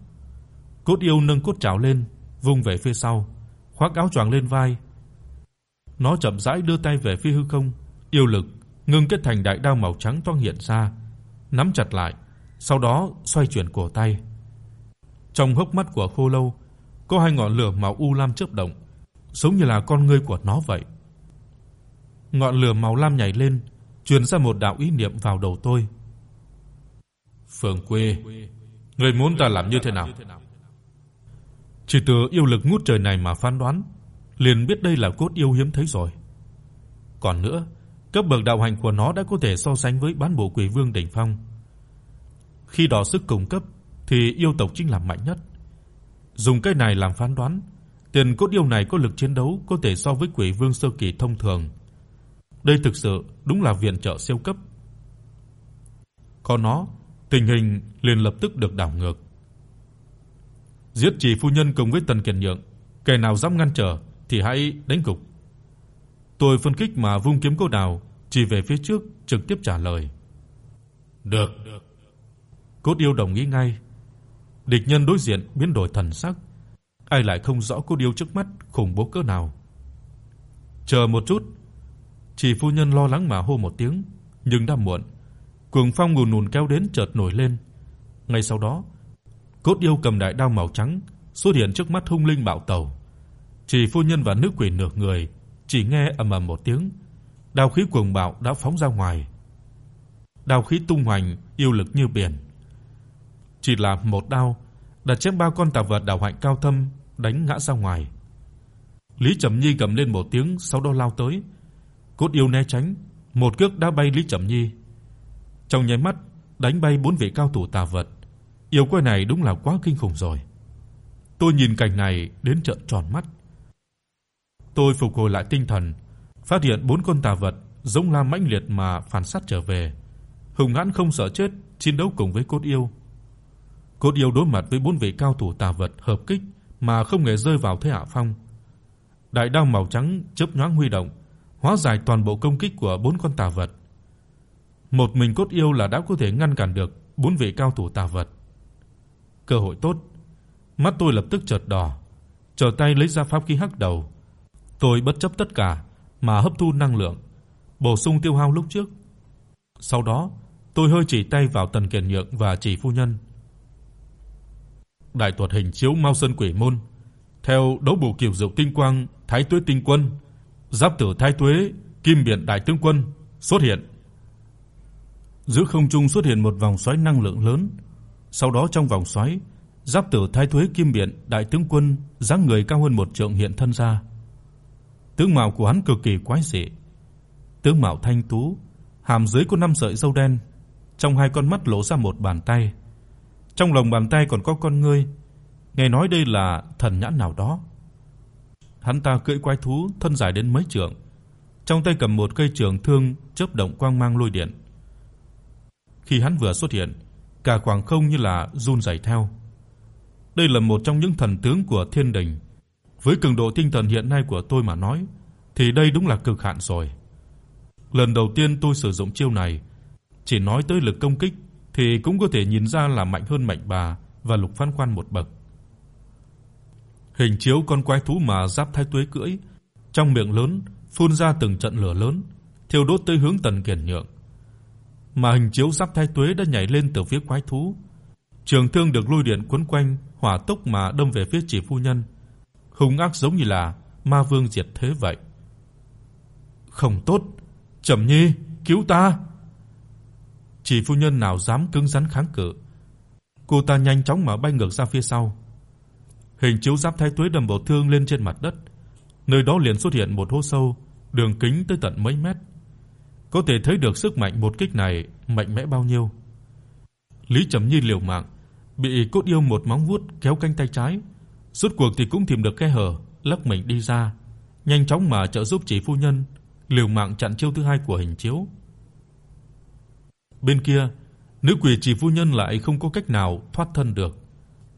Cốt yêu nâng cốt trảo lên, vung về phía sau, khoác áo choàng lên vai. Nó chậm rãi đưa tay về phía hư không, yêu lực ngưng kết thành đại đao màu trắng toang hiện ra, nắm chặt lại, sau đó xoay chuyển cổ tay. Trong hốc mắt của Khô Lâu có hai ngọn lửa màu u lam chớp động, giống như là con ngươi của nó vậy. Ngọn lửa màu lam nhảy lên, truyền ra một đạo ý niệm vào đầu tôi. Phượng Quê, ngươi muốn ta làm như thế nào? Chỉ từ yêu lực ngút trời này mà phán đoán, liền biết đây là cốt yêu hiếm thấy rồi. Còn nữa, cấp bậc đạo hành của nó đã có thể so sánh với bán bộ quỷ vương đỉnh phong. Khi đo sức cùng cấp thì yêu tộc chính là mạnh nhất. Dùng cái này làm phán đoán, tiền cốt yêu này có lực chiến đấu có thể so với quỷ vương sơ kỳ thông thường. Đây thực sự đúng là viện trợ siêu cấp. Có nó, tình hình liền lập tức được đảo ngược. Giết chỉ phu nhân cùng với Tần Kiền Nhượng, kẻ nào dám ngăn trở thì hãy đánh gục. Tôi phân kích mà vung kiếm cô đào chỉ về phía trước trực tiếp trả lời. Được. Cốt yêu đồng ý ngay. Địch nhân đối diện biến đổi thần sắc, ai lại không rõ cốt yêu trước mắt khủng bố cỡ nào. Chờ một chút. Chỉ phu nhân lo lắng mà hô một tiếng, nhưng đã muộn. Cuồng phong ngùn ngùn kéo đến chợt nổi lên. Ngay sau đó, cốt yêu cầm đại đao màu trắng xuất hiện trước mắt hung linh bạo tẩu. Chỉ phu nhân và nữ quỷ nửa người chỉ nghe ầm ầm một tiếng, đao khí cuồng bạo đã phóng ra ngoài. Đao khí tung hoành, yêu lực như biển. Chỉ là một đao đã chém ba con tà vật đạo hạnh cao thâm đánh ngã ra ngoài. Lý Trầm Nhi gầm lên một tiếng sau đó lao tới. Cốt yêu né tránh, một cước đá bay Lý Trầm Nhi. Trong nháy mắt đánh bay bốn vị cao thủ tà vật. Yêu quái này đúng là quá kinh khủng rồi. Tôi nhìn cảnh này đến trợn tròn mắt. Tôi phục hồi lại tinh thần, phát hiện bốn con tà vật giống la mãnh liệt mà phản sát trở về. Hùng hãn không sợ chết, chiến đấu cùng với cốt yêu. Cốt yêu đối mặt với bốn vị cao thủ tà vật hợp kích mà không hề rơi vào thế hạ phong. Đại đao màu trắng chớp nhoáng huy động, hóa giải toàn bộ công kích của bốn con tà vật. Một mình cốt yêu là đã có thể ngăn cản được bốn vị cao thủ tà vật. Cơ hội tốt. Mắt tôi lập tức chợt đỏ, trở tay lấy ra pháp khí hắc đầu. Tôi bất chấp tất cả mà hấp thu năng lượng, bổ sung tiêu hao lúc trước. Sau đó, tôi hơi chỉ tay vào Tần Kiền Nhượng và Chỉ phu nhân. Đại thuật hình chiếu Mao Sơn Quỷ môn, theo đấu bộ kiều diệu tinh quang, Thái Tuế tinh quân, Giáp tử Thái Tuế, Kim Biển đại tướng quân xuất hiện. Giữa không trung xuất hiện một vòng xoáy năng lượng lớn, sau đó trong vòng xoáy, Giáp tử Thái thuế Kim Biển đại tướng quân dáng người cao hơn một trượng hiện thân ra. Tướng mạo của hắn cực kỳ quái dị. Tướng mạo thanh tú, hàm dưới có năm sợi râu đen, trong hai con mắt lộ ra một bàn tay. Trong lòng bàn tay còn có con ngươi, nghe nói đây là thần nhãn nào đó. Hắn ta cưỡi quái thú thân dài đến mấy trượng, trong tay cầm một cây trường thương chớp động quang mang lôi điện. Khi hắn vừa xuất hiện, cả khoảng không như là run rẩy theo. Đây là một trong những thần tướng của Thiên Đình. Với cường độ tinh thần hiện nay của tôi mà nói, thì đây đúng là cực hạn rồi. Lần đầu tiên tôi sử dụng chiêu này, chỉ nói tới lực công kích thì cũng có thể nhìn ra là mạnh hơn Mạnh Bà và Lục Phán Quan một bậc. Hình chiếu con quái thú mà Giáp Thái Tuế cưỡi, trong miệng lớn phun ra từng trận lửa lớn, thiêu đốt tới hướng Tần Kiền Nhượng. Mà hình chiếu Giáp Thái Tuế đã nhảy lên từ phía quái thú. Trường thương được lôi điện quấn quanh, hỏa tốc mà đâm về phía chỉ phu nhân, hung ác giống như là ma vương diệt thế vậy. Không tốt, Trầm Nhi, cứu ta. Chỉ phu nhân nào dám cứng rắn kháng cự. Cô ta nhanh chóng mà bay ngược ra phía sau. Hình chiếu giáp thái tuế đâm bổ thương lên trên mặt đất, nơi đó liền xuất hiện một hố sâu, đường kính tới tận mấy mét. Có thể thấy được sức mạnh một kích này mạnh mẽ bao nhiêu. Lý Trầm Nhi liều mạng, bị cốt yêu một móng vuốt kéo cánh tay trái, rốt cuộc thì cũng tìm được khe hở, lắc mình đi ra, nhanh chóng mà trợ giúp chỉ phu nhân liều mạng chặn chiêu thứ hai của hình chiếu. Bên kia, nữ quỷ chỉ phu nhân lại không có cách nào thoát thân được.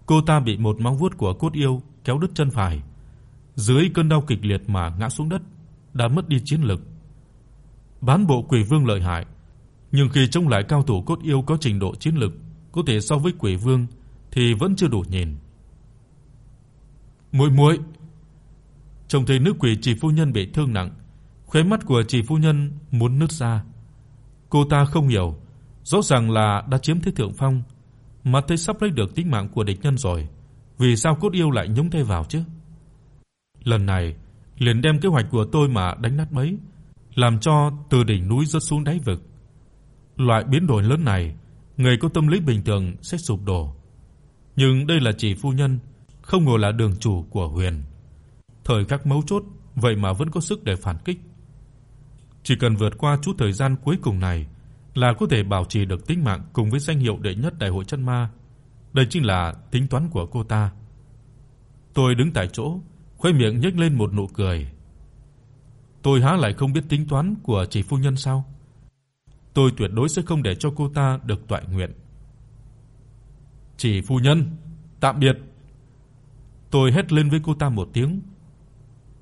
Cô ta bị một móng vuốt của cốt yêu kéo đứt chân phải, dưới cơn đau kịch liệt mà ngã xuống đất, đã mất đi chiến lực. Bán bộ quỷ vương lợi hại, nhưng khi chống lại cao thủ cốt yêu có trình độ chiến lực có thể so với quỷ vương thì vẫn chưa đủ nhìn. Muội muội, trông thấy nữ quỷ chỉ phu nhân bị thương nặng, khóe mắt của chỉ phu nhân muốn nứt ra. Cô ta không hiểu, rõ ràng là đã chiếm thế thượng phong, mà thấy sắp lấy được tính mạng của địch nhân rồi, vì sao cốt yêu lại nhúng tay vào chứ? Lần này, liền đem kế hoạch của tôi mà đánh nát bấy, làm cho từ đỉnh núi rơi xuống đáy vực. Loại biến đổi lớn này, người có tâm lý bình thường sẽ sụp đổ. Nhưng đây là chỉ phu nhân, không ngờ là đường chủ của Huyền. Thời khắc mấu chốt, vậy mà vẫn có sức để phản kích. Chỉ cần vượt qua chút thời gian cuối cùng này là có thể bảo trì được tính mạng cùng với danh hiệu đệ nhất đại hội chân ma. Đây chính là tính toán của cô ta. Tôi đứng tại chỗ, khóe miệng nhếch lên một nụ cười. Tôi há lại không biết tính toán của chị phu nhân sao? Tôi tuyệt đối sẽ không để cho cô ta được toại nguyện. "Chị phu nhân, tạm biệt." Tôi hét lên với cô ta một tiếng.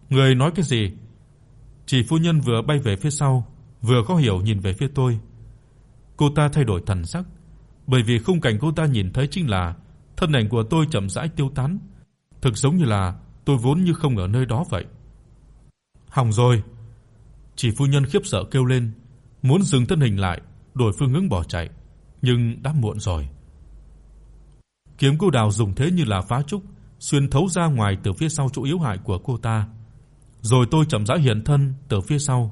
"Người nói cái gì?" Chỉ phu nhân vừa bay về phía sau, vừa khó hiểu nhìn về phía tôi. Cô ta thay đổi thần sắc, bởi vì khung cảnh cô ta nhìn thấy chính là thân ảnh của tôi chậm rãi tiêu tán, thực giống như là tôi vốn như không ở nơi đó vậy. Hỏng rồi. Chỉ phu nhân khiếp sợ kêu lên, muốn dừng thân hình lại, đổi phương hướng bỏ chạy, nhưng đã muộn rồi. Kiếm cô đào dùng thế như là phá trúc, xuyên thấu ra ngoài từ phía sau chỗ yếu hại của cô ta. Rồi tôi chậm rãi hiện thân từ phía sau.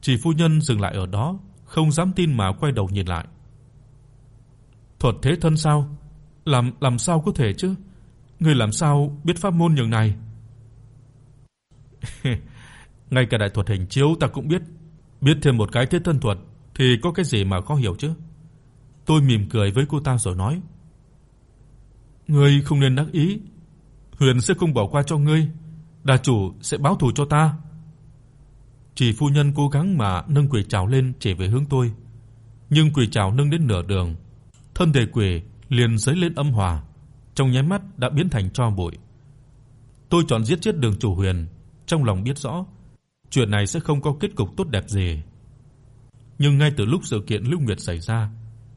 Chỉ phu nhân dừng lại ở đó, không dám tin mà quay đầu nhìn lại. Thuật thế thân sao? Làm làm sao có thể chứ? Ngươi làm sao biết pháp môn nhường này? Ngay cả đại thuật hình chiếu ta cũng biết, biết thêm một cái thế thân thuật thì có cái gì mà khó hiểu chứ? Tôi mỉm cười với cô ta rồi nói: "Ngươi không nên đắc ý, Huyền sẽ không bỏ qua cho ngươi." Đà chủ sẽ báo thù cho ta." Chỉ phu nhân cố gắng mà nâng quỷ trảo lên chỉ về hướng tôi, nhưng quỷ trảo nâng đến nửa đường, thân thể quỷ liền giấy lên âm hỏa, trong nháy mắt đã biến thành tro bụi. Tôi chọn giết chết Đường chủ Huyền, trong lòng biết rõ chuyện này sẽ không có kết cục tốt đẹp gì. Nhưng ngay từ lúc sự kiện Lưu Nguyệt xảy ra,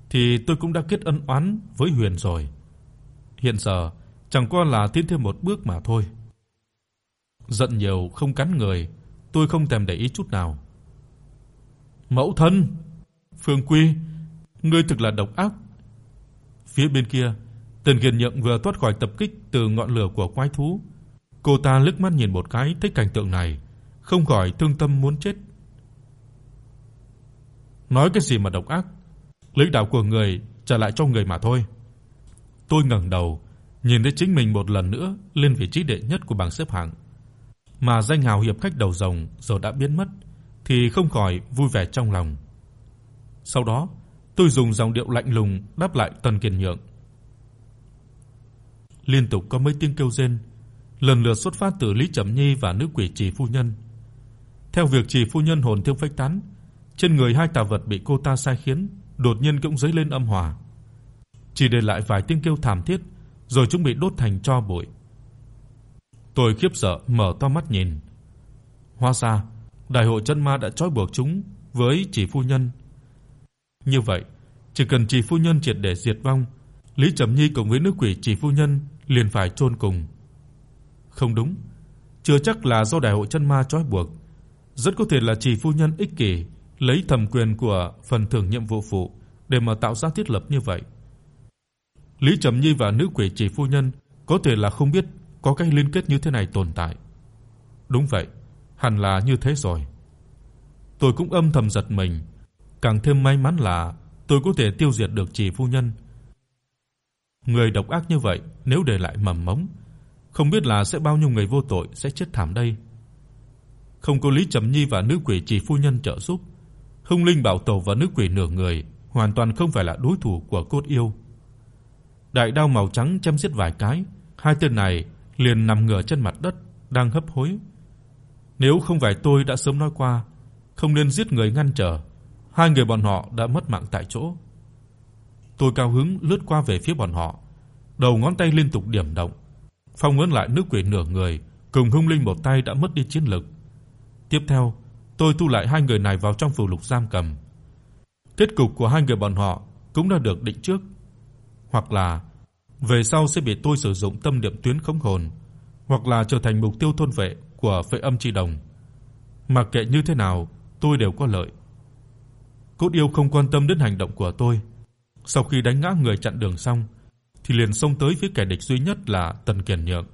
thì tôi cũng đã kết ân oán với Huyền rồi. Hiện giờ chẳng qua là tiến thêm một bước mà thôi. Giận nhiều không cắn người, tôi không thèm để ý chút nào. Mẫu thân, Phương Quy, ngươi thực là độc ác. Phía bên kia, Tần Kiền Nhượng vừa thoát khỏi tập kích từ ngọn lửa của quái thú. Cô ta liếc mắt nhìn một cái thấy cảnh tượng này, không khỏi thương tâm muốn chết. Nói cái gì mà độc ác? Lấy đạo của người trả lại cho người mà thôi. Tôi ngẩng đầu, nhìn thấy chính mình một lần nữa lên vị trí đệ nhất của bảng xếp hạng mà danh hào hiệp khách đầu rồng giờ đã biến mất thì không khỏi vui vẻ trong lòng. Sau đó, tôi dùng giọng điệu lạnh lùng đáp lại Tần Kiền Nhượng. Liên tục có mấy tiếng kêu rên, lần lượt xuất phát từ Lý Trầm Nhi và nữ quỷ Trì phu nhân. Theo việc chỉ phu nhân hồn thiêu phách tán, trên người hai tà vật bị cô ta sai khiến, đột nhiên cũng dấy lên âm hỏa. Chỉ để lại vài tiếng kêu thảm thiết, rồi chúng bị đốt thành tro bụi. Tôi khiếp sợ mở to mắt nhìn. Hóa ra, đại hội chân ma đã trói buộc chúng với chỉ phu nhân. Như vậy, chỉ cần chỉ phu nhân triệt để diệt vong, Lý Trầm Nhi cùng với nữ quỷ chỉ phu nhân liền phải chôn cùng. Không đúng, chưa chắc là do đại hội chân ma trói buộc, rất có thể là chỉ phu nhân ích kỷ lấy thẩm quyền của phần thưởng nhiệm vụ phụ để mà tạo ra thiết lập như vậy. Lý Trầm Nhi và nữ quỷ chỉ phu nhân có thể là không biết có cái liên kết như thế này tồn tại. Đúng vậy, hẳn là như thế rồi. Tôi cũng âm thầm giật mình, càng thêm may mắn là tôi có thể tiêu diệt được chỉ phu nhân. Người độc ác như vậy nếu để lại mầm mống, không biết là sẽ bao nhiêu người vô tội sẽ chết thảm đây. Không có Lý Trầm Nhi và nữ quỷ chỉ phu nhân trợ giúp, Hung Linh Bảo Tẩu và nữ quỷ nửa người hoàn toàn không phải là đối thủ của cốt yêu. Đại đao màu trắng chém giết vài cái, hai tên này liền nằm ngửa trên mặt đất đang hấp hối. Nếu không phải tôi đã sớm nói qua, không nên giết người ngăn trở, hai người bọn họ đã mất mạng tại chỗ. Tôi cao hứng lướt qua về phía bọn họ, đầu ngón tay liên tục điểm động, phong ấn lại nữ quỷ nửa người, cùng hung linh một tay đã mất đi chiến lực. Tiếp theo, tôi thu lại hai người này vào trong phủ lục giam cầm. Kết cục của hai người bọn họ cũng đã được định trước, hoặc là về sau sẽ bị tôi sử dụng tâm niệm tuyến khống hồn, hoặc là trở thành mục tiêu thôn vệ của Phệ Âm Chi Đồng. Mặc kệ như thế nào, tôi đều có lợi. Cốt yêu không quan tâm đến hành động của tôi. Sau khi đánh ngã người chặn đường xong, thì liền xông tới phía kẻ địch duy nhất là Tần Kiền Nhượng.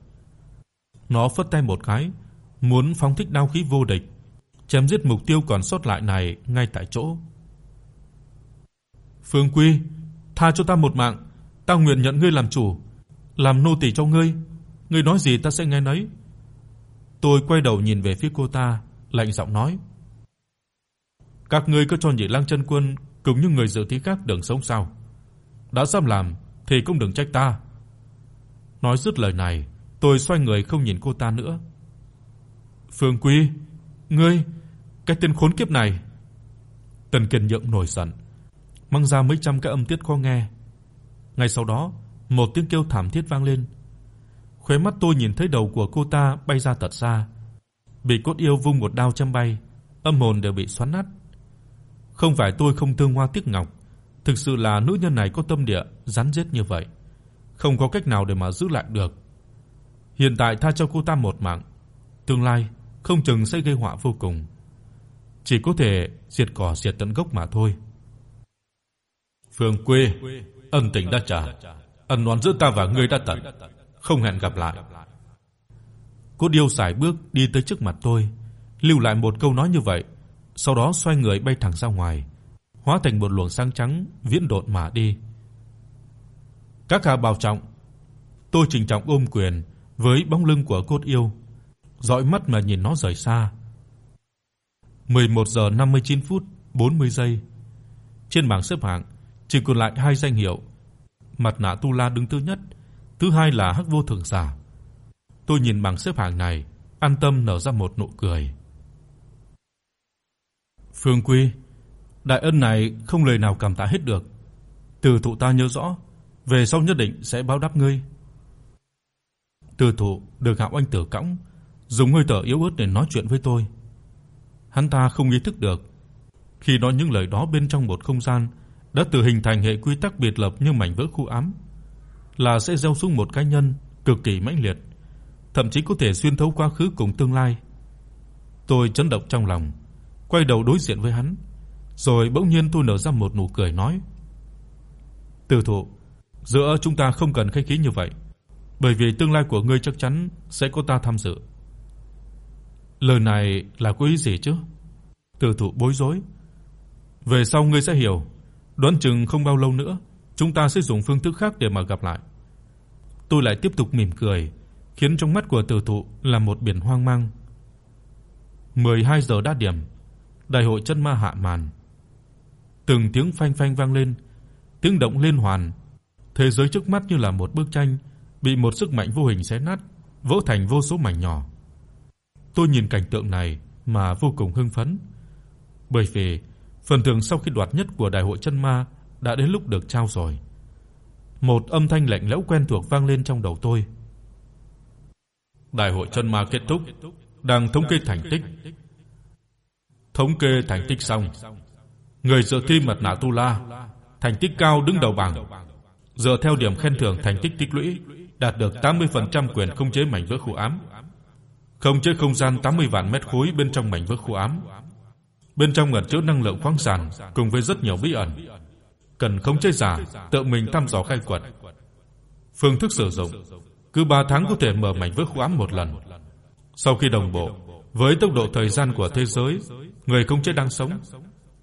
Nó phất tay một cái, muốn phóng thích đao khí vô địch, chém giết mục tiêu còn sót lại này ngay tại chỗ. Phương Quy, tha cho ta một mạng, ta nguyện nhận ngươi làm chủ, làm nô tỳ cho ngươi, ngươi nói gì ta sẽ nghe nấy. Tôi quay đầu nhìn về phía cô ta, lạnh giọng nói: "Các ngươi cứ cho Nhị Lang chân quân cùng những người dự thi khác đường sống sao? Đã dám làm thì cũng đừng trách ta." Nói dứt lời này, tôi xoay người không nhìn cô ta nữa. "Phương Quy, ngươi, cái tên khốn kiếp này." Tần Kiền Nhượng nổi giận, mang ra mấy trăm cái âm tiết khó nghe. Ngay sau đó, một tiếng kêu thảm thiết vang lên. Khóe mắt tôi nhìn thấy đầu của cô ta bay ra thật xa, bị cốt yêu vung một đao chém bay, âm hồn đều bị xoắn nát. Không phải tôi không thương hoa tiếc ngọc, thực sự là nữ nhân này có tâm địa rắn rết như vậy, không có cách nào để mà giữ lại được. Hiện tại tha cho cô ta một mạng, tương lai không chừng sẽ gây họa vô cùng. Chỉ có thể diệt cỏ diệt tận gốc mà thôi. Phương Quê, ân tình đã trả, ân oán giữa ta và ngươi đã tận, không hẹn gặp lại. Cô điêu sải bước đi tới trước mặt tôi, lưu lại một câu nói như vậy, sau đó xoay người bay thẳng ra ngoài, hóa thành một luồng sáng trắng viễn độn mà đi. Các hạ bảo trọng. Tôi trình trọng ôm quyền với bóng lưng của cốt yêu, dõi mắt mà nhìn nó rời xa. 11 giờ 59 phút 40 giây. Trên bảng xếp hạng chỉ còn lại hai danh hiệu. Mặt nạ tu la đứng thứ nhất, thứ hai là Hắc Vô Thường giả. Tôi nhìn bảng xếp hạng này, an tâm nở ra một nụ cười. Phương Quy, đại ân này không lời nào cảm tạ hết được. Từ thụ ta nhớ rõ, về sau nhất định sẽ báo đáp ngươi. Từ thụ được Hạo Anh Tử cõng, dùng hơi thở yếu ớt để nói chuyện với tôi. Hắn ta không ý thức được, khi nói những lời đó bên trong một không gian đã tự hình thành hệ quy tắc biệt lập như mảnh vỡ khu ám, là sẽ gieo xuống một cá nhân cực kỳ mãnh liệt, thậm chí có thể xuyên thấu quá khứ cùng tương lai. Tôi chấn động trong lòng, quay đầu đối diện với hắn, rồi bỗng nhiên tôi nở ra một nụ cười nói: "Từ thụ, giữa chúng ta không cần khách khí như vậy, bởi vì tương lai của ngươi chắc chắn sẽ có ta tham dự." Lời này là có ý gì chứ? Từ thụ bối rối. Về sau ngươi sẽ hiểu, đoán chừng không bao lâu nữa, chúng ta sẽ dùng phương thức khác để mà gặp lại. Tôi lại tiếp tục mỉm cười, khiến trong mắt của Từ thụ là một biển hoang mang. 12 giờ đã điểm, đại hội chân ma hạ màn. Từng tiếng phanh phanh vang lên, tiếng động liên hoàn. Thế giới trước mắt như là một bức tranh bị một sức mạnh vô hình xé nát, vỡ thành vô số mảnh nhỏ. Tôi nhìn cảnh tượng này mà vô cùng hưng phấn, bởi vì phần thưởng sau khi đoạt nhất của đại hội chân ma đã đến lúc được trao rồi. Một âm thanh lạnh lẽo quen thuộc vang lên trong đầu tôi. Đại hội chân ma kết thúc, đang thống kê thành tích. Thống kê thành tích xong, người dự thi mật nạ tu la, thành tích cao đứng đầu bảng. Dựa theo điểm khen thưởng thành tích tích lũy, đạt được 80% quyền khống chế mảnh vỡ khu ám. Không chế không gian 80 vạn mét khối bên trong mảnh vỡ khu ám. Bên trong ẩn chứa năng lượng khoáng sản cùng với rất nhiều bí ẩn. Cần không chế giả tự mình thăm dò khai quật. Phương thức sử dụng cứ 3 tháng có thể mở mảnh vỡ khu ám một lần. Sau khi đồng bộ với tốc độ thời gian của thế giới, người không chế đang sống,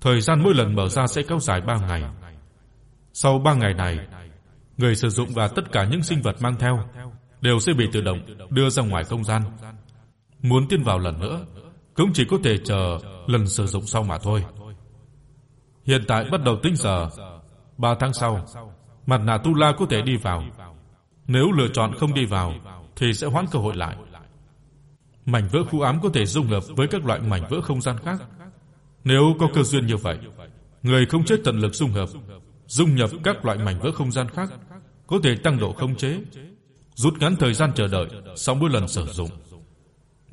thời gian mỗi lần mở ra sẽ kéo dài 3 ngày. Sau 3 ngày này, người sử dụng và tất cả những sinh vật mang theo đều sẽ bị tự động đưa ra ngoài không gian. Muốn tiến vào lần nữa, cũng chỉ có thể chờ lần sử dụng sau mà thôi. Hiện tại bắt đầu tính giờ, 3 tháng sau, mặt nạ tu la có thể đi vào. Nếu lựa chọn không đi vào thì sẽ hoãn cơ hội lại. Mảnh vỡ khu ám có thể dung hợp với các loại mảnh vỡ không gian khác. Nếu có cơ duyên như vậy, người không chết tận lực dung hợp, dung nhập các loại mảnh vỡ không gian khác, có thể tăng độ khống chế, rút ngắn thời gian chờ đợi sau mỗi lần sử dụng.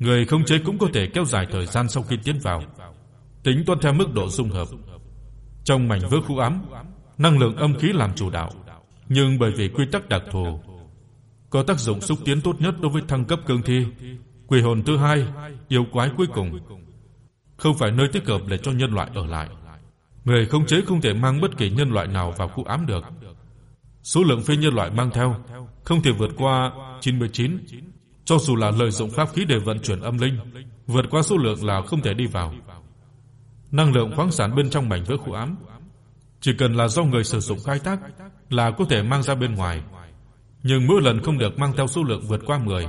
Người khống chế cũng có thể kéo dài thời gian sau khi tiến vào, tính toán theo mức độ dung hợp. Trong mảnh vỡ khu ám, năng lượng âm khí làm chủ đạo, nhưng bởi vì quy tắc đặc thù, có tác dụng xúc tiến tốt nhất đối với thăng cấp cương thi, quỷ hồn thứ hai, yêu quái cuối cùng. Không phải nơi thích hợp để cho nhân loại ở lại. Người khống chế không thể mang bất kỳ nhân loại nào vào khu ám được. Số lượng phi nhân loại mang theo không thể vượt qua 99, cho dù là lợi dụng pháp khí để vận chuyển âm linh, vượt qua số lượng là không thể đi vào. Năng lượng khoáng sản bên trong mảnh vỡ khu ám, chỉ cần là do người sử dụng khai thác là có thể mang ra bên ngoài, nhưng mỗi lần không được mang theo số lượng vượt qua 10.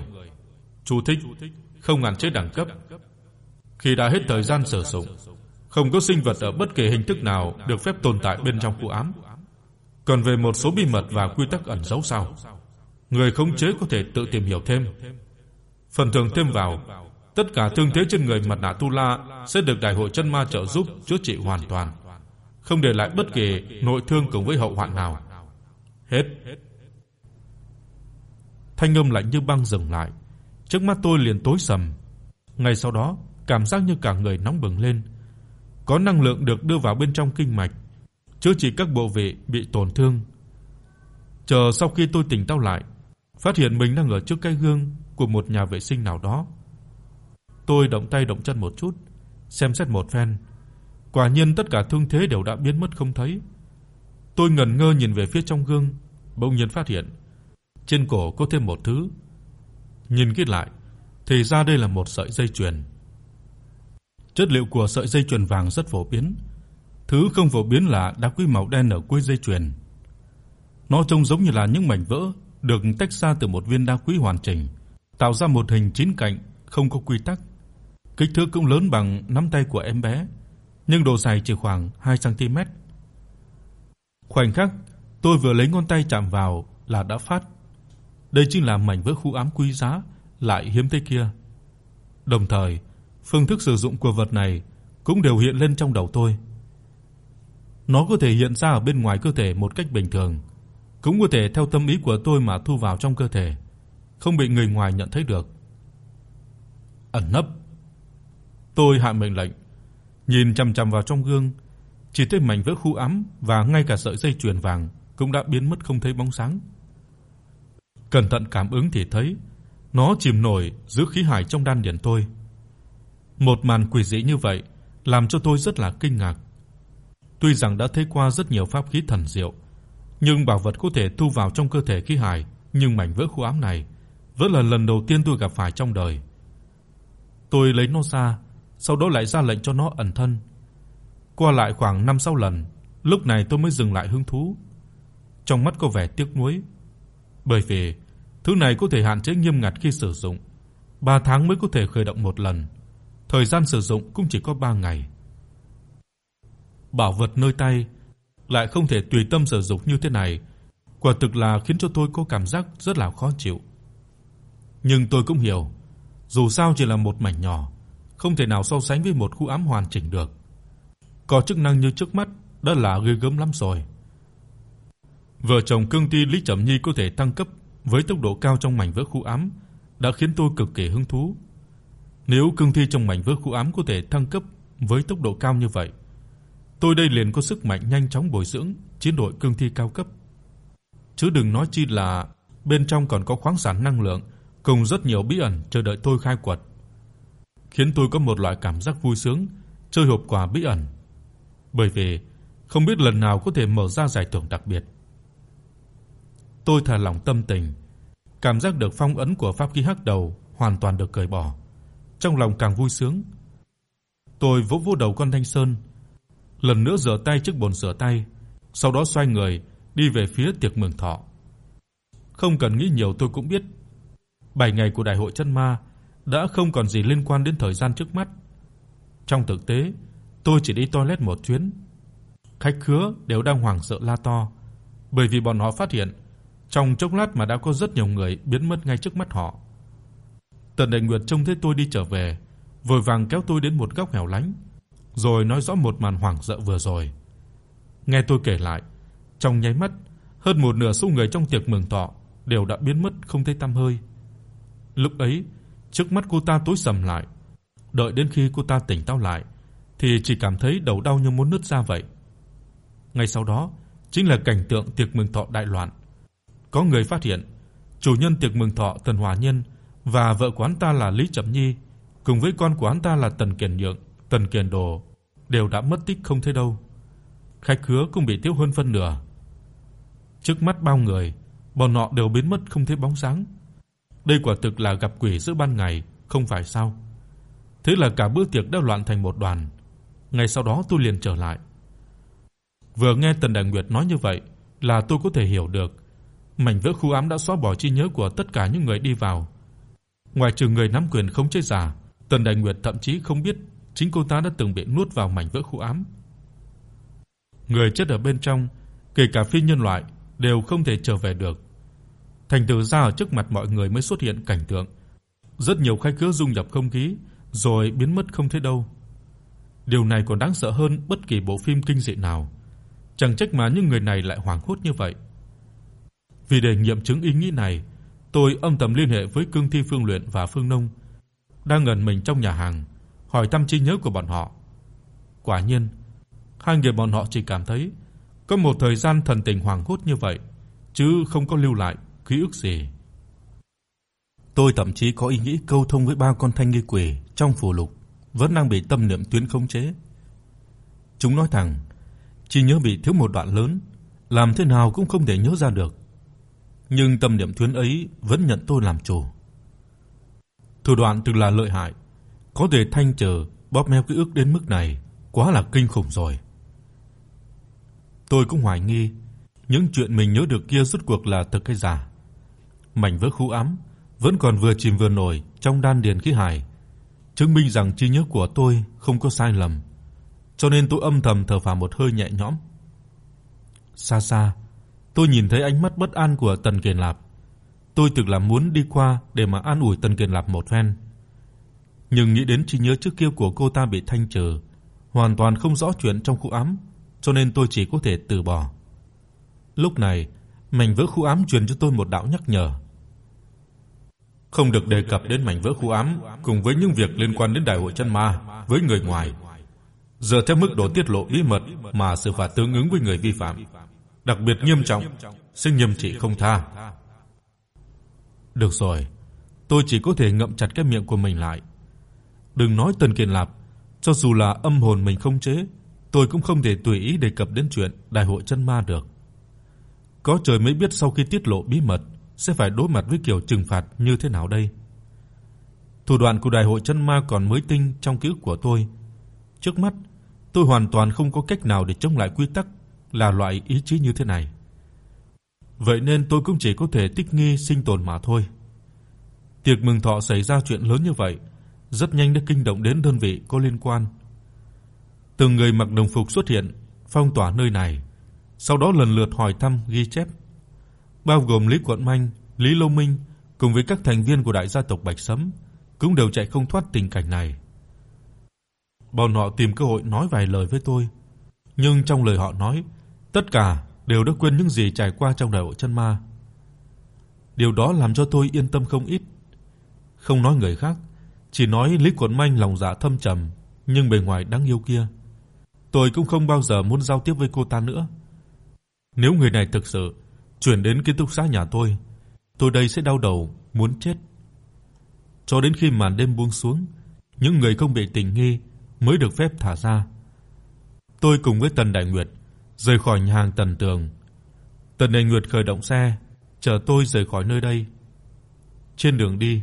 Chú thích: Không hạn chế đẳng cấp. Khi đã hết thời gian sử dụng, không có sinh vật ở bất kỳ hình thức nào được phép tồn tại bên trong khu ám. Còn về một số bí mật và quy tắc ẩn giấu sau, người khống chế có thể tự tìm hiểu thêm. Phần thưởng thêm vào, tất cả thương thế trên người mặt nạ tu la sẽ được đại hội chân ma trợ giúp chữa trị hoàn toàn, không để lại bất kỳ nội thương cùng với hậu hoạn nào. Hết. Thanh âm lạnh như băng dừng lại, trước mắt tôi liền tối sầm. Ngay sau đó, cảm giác như cả người nóng bừng lên. Có năng lượng được đưa vào bên trong kinh mạch, chữa trị các bộ vị bị tổn thương. Chờ sau khi tôi tỉnh táo lại, phát hiện mình đang ở trước cái gương của một nhà vệ sinh nào đó. Tôi động tay động chân một chút, xem xét một phen. Quả nhiên tất cả thương thế đều đã biến mất không thấy. Tôi ngẩn ngơ nhìn về phía trong gương, bỗng nhiên phát hiện trên cổ có thêm một thứ. Nhìn kỹ lại, thì ra đây là một sợi dây chuyền. Chất liệu của sợi dây chuyền vàng rất phổ biến. Thứ không phổ biến là đá quý màu đen ở cuối dây chuyền. Nó trông giống như là những mảnh vỡ được tách ra từ một viên đá quý hoàn chỉnh, tạo ra một hình chín cạnh không có quy tắc. Kích thước cũng lớn bằng nắm tay của em bé, nhưng độ dài chỉ khoảng 2 cm. Khoảnh khắc tôi vừa lấy ngón tay chạm vào là đã phát. Đây chính là mảnh vỡ khu ám quý giá lại hiếm thế kia. Đồng thời, phương thức sử dụng của vật này cũng đều hiện lên trong đầu tôi. Nó có thể hiện ra ở bên ngoài cơ thể một cách bình thường, cũng có thể theo tâm ý của tôi mà thu vào trong cơ thể, không bị người ngoài nhận thấy được. Ẩn nấp. Tôi hạ mệnh lệnh, nhìn chằm chằm vào trong gương, chỉ thấy mảnh vỡ khu ám và ngay cả sợi dây chuyền vàng cũng đã biến mất không thấy bóng sáng. Cẩn thận cảm ứng thì thấy nó chìm nổi giữa khí hải trong đan điền tôi. Một màn quỷ dị như vậy làm cho tôi rất là kinh ngạc. Tuy rằng đã thấy qua rất nhiều pháp khí thần diệu, nhưng bảo vật có thể thu vào trong cơ thể khí hải, nhưng mảnh vỡ khu ám này vẫn là lần đầu tiên tôi gặp phải trong đời. Tôi lấy nó ra, sau đó lại ra lệnh cho nó ẩn thân. Qua lại khoảng 5-6 lần, lúc này tôi mới dừng lại hứng thú. Trong mắt có vẻ tiếc nuối, bởi vì thứ này có thể hạn chế nghiêm ngặt khi sử dụng, 3 tháng mới có thể khởi động một lần. Thời gian sử dụng cũng chỉ có 3 ngày. bảo vật nơi tay lại không thể tùy tâm sử dụng như thế này, quả thực là khiến cho tôi có cảm giác rất là khó chịu. Nhưng tôi cũng hiểu, dù sao chỉ là một mảnh nhỏ, không thể nào so sánh với một khu ám hoàn chỉnh được. Có chức năng như trước mắt đã là ghê gớm lắm rồi. Vợ chồng cương thi Lý Trầm Nhi có thể tăng cấp với tốc độ cao trong mảnh vỡ khu ám đã khiến tôi cực kỳ hứng thú. Nếu cương thi trong mảnh vỡ khu ám có thể thăng cấp với tốc độ cao như vậy, tôi đây liền có sức mạnh nhanh chóng bồi dưỡng chiến đội cương thi cao cấp. Chứ đừng nói chi là bên trong còn có khoáng sản năng lượng cùng rất nhiều bí ẩn chờ đợi tôi khai quật. Khiến tôi có một loại cảm giác vui sướng chơi hộp quà bí ẩn. Bởi vì không biết lần nào có thể mở ra giải thưởng đặc biệt. Tôi thả lỏng tâm tình, cảm giác được phong ấn của pháp khí hắc đầu hoàn toàn được cởi bỏ, trong lòng càng vui sướng. Tôi vỗ vỗ đầu con Thanh Sơn, lần nữa rửa tay trước bồn rửa tay, sau đó xoay người đi về phía tiệc mừng thọ. Không cần nghĩ nhiều tôi cũng biết, 7 ngày của đại hội chân ma đã không còn gì liên quan đến thời gian trước mắt. Trong thực tế, tôi chỉ đi toilet một chuyến. Khách khứa đều đang hoảng sợ la to, bởi vì bọn họ phát hiện trong chốc lát mà đã có rất nhiều người biến mất ngay trước mắt họ. Tần Đại Nguyệt trông thấy tôi đi trở về, vội vàng kéo tôi đến một góc hẻo lánh, rồi nói rõ một màn hoảng sợ vừa rồi. Nghe tôi kể lại, trong nháy mắt, hơn một nửa số người trong tiệc mừng thọ đều đã biến mất không thấy tăm hơi. Lúc ấy, trước mắt cô ta tối sầm lại, đợi đến khi cô ta tỉnh táo lại thì chỉ cảm thấy đầu đau như muốn nứt ra vậy. Ngay sau đó, chính là cảnh tượng tiệc mừng thọ đại loạn. Có người phát hiện, chủ nhân tiệc mừng thọ Tần Hòa Nhân và vợ quán ta là Lý Trầm Nhi, cùng với con của hắn ta là Tần Kiền Nhượng, Tần Kiền Đồ đều đã mất tích không thấy đâu. Khách khứa cũng bị tiêu hơn phân nửa. Trước mắt bao người, bọn họ đều biến mất không thấy bóng dáng. Đây quả thực là gặp quỷ giữa ban ngày, không phải sao? Thế là cả bữa tiệc đã loạn thành một đoàn. Ngày sau đó tôi liền trở lại. Vừa nghe Tần Đại Nguyệt nói như vậy, là tôi có thể hiểu được, mảnh vỡ khu ám đã xóa bỏ trí nhớ của tất cả những người đi vào. Ngoài trừ người nắm quyền không chế giả, Tần Đại Nguyệt thậm chí không biết chính cô ta đã từng bị nuốt vào mảnh vỡ khu ám. Người chết ở bên trong, kể cả phi nhân loại đều không thể trở về được. Thành thử ra ở trước mặt mọi người mới xuất hiện cảnh tượng rất nhiều khách khứa dung nhập không khí rồi biến mất không thấy đâu. Điều này còn đáng sợ hơn bất kỳ bộ phim kinh dị nào. Chẳng trách mà những người này lại hoảng hốt như vậy. Vì để nghiệm chứng ý nghĩ này, tôi âm thầm liên hệ với Cương Thi Phương Luyện và Phương Nông đang ngẩn mình trong nhà hàng, hỏi thăm trí nhớ của bọn họ. Quả nhiên, hai người bọn họ chỉ cảm thấy có một thời gian thần tình hoảng hốt như vậy, chứ không có lưu lại ký ức gì. Tôi thậm chí có ý nghĩ câu thông với ba con thanh nghi quỷ trong phù lục vẫn đang bị tâm niệm tuyến khống chế. Chúng nói rằng chỉ nhớ bị thiếu một đoạn lớn, làm thế nào cũng không thể nhớ ra được. Nhưng tâm niệm tuyến ấy vẫn nhận tôi làm chủ. Thủ đoạn thực là lợi hại, có thể thanh trừ, bóp méo ký ức đến mức này, quá là kinh khủng rồi. Tôi cũng hoài nghi những chuyện mình nhớ được kia rốt cuộc là thật hay giả. Mảnh vỡ khu ám vẫn còn vừa chìm vừa nổi trong đan điền khí hải, chứng minh rằng trí nhớ của tôi không có sai lầm. Cho nên tôi âm thầm thở phào một hơi nhẹ nhõm. Xa xa, tôi nhìn thấy ánh mắt bất an của Tần Kiền Lạp. Tôi thực là muốn đi qua để mà an ủi Tần Kiền Lạp một phen. Nhưng nghĩ đến trí nhớ trước kia của cô ta bị thanh trừ, hoàn toàn không rõ chuyện trong khu ám, cho nên tôi chỉ có thể từ bỏ. Lúc này, mảnh vỡ khu ám truyền cho tôi một đạo nhắc nhở không được đề cập đến mảnh vỡ khu ám cùng với những việc liên quan đến đại hội chân ma với người ngoài. Dựa theo mức độ tiết lộ bí mật mà xử phạt tương ứng với người vi phạm, đặc biệt nghiêm trọng, sẽ nghiêm trị không tha. Được rồi, tôi chỉ có thể ngậm chặt cái miệng của mình lại. Đừng nói Tần Kiền Lạp, cho dù là âm hồn mình không chế, tôi cũng không thể tùy ý đề cập đến chuyện đại hội chân ma được. Có trời mới biết sau khi tiết lộ bí mật, sẽ phải đối mặt với kiểu trừng phạt như thế nào đây. Thủ đoạn của đại hội chân ma còn mới tinh trong ký ức của tôi. Trước mắt, tôi hoàn toàn không có cách nào để chống lại quy tắc là loại ý chí như thế này. Vậy nên tôi cũng chỉ có thể tích nghi sinh tồn mà thôi. Tiệc mừng thọ xảy ra chuyện lớn như vậy, rất nhanh đã kinh động đến đơn vị có liên quan. Từng người mặc đồng phục xuất hiện phong tỏa nơi này, sau đó lần lượt hỏi thăm ghi chép, bao gồm Lý Quận Minh, Lý Lâu Minh cùng với các thành viên của đại gia tộc Bạch Sấm cũng đều chạy không thoát tình cảnh này. Bọn họ tìm cơ hội nói vài lời với tôi, nhưng trong lời họ nói, tất cả đều đã quên những gì trải qua trong đại hội chân ma. Điều đó làm cho tôi yên tâm không ít. Không nói người khác, chỉ nói Lý Quận Minh lòng dạ thâm trầm, nhưng bề ngoài đáng yêu kia. Tôi cũng không bao giờ muốn giao tiếp với cô ta nữa. Nếu người này thực sự chuyển đến ký túc xá nhà tôi, tôi đây sẽ đau đầu muốn chết. Cho đến khi màn đêm buông xuống, những người không bị tình nghi mới được phép thả ra. Tôi cùng với Tần Đại Nguyệt rời khỏi nhà hàng Tần Tường. Tần Đại Nguyệt khởi động xe, chờ tôi rời khỏi nơi đây. Trên đường đi,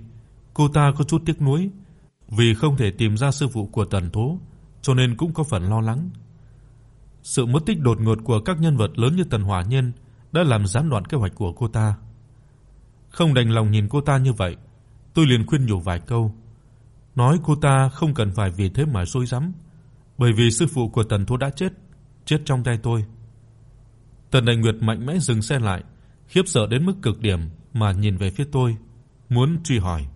cô ta có chút tiếc nuối vì không thể tìm ra sư phụ của Tần Tố, cho nên cũng có phần lo lắng. Sự mất tích đột ngột của các nhân vật lớn như Tần Hỏa Nhân đã làm gián đoạn kế hoạch của cô ta. Không đành lòng nhìn cô ta như vậy, tôi liền khuyên nhủ vài câu, nói cô ta không cần phải vì thế mà rối rắm, bởi vì sư phụ của Tần Thu đã chết, chết trong tay tôi. Tần Đại Nguyệt mạnh mẽ dừng xe lại, khiếp sợ đến mức cực điểm mà nhìn về phía tôi, muốn truy hỏi.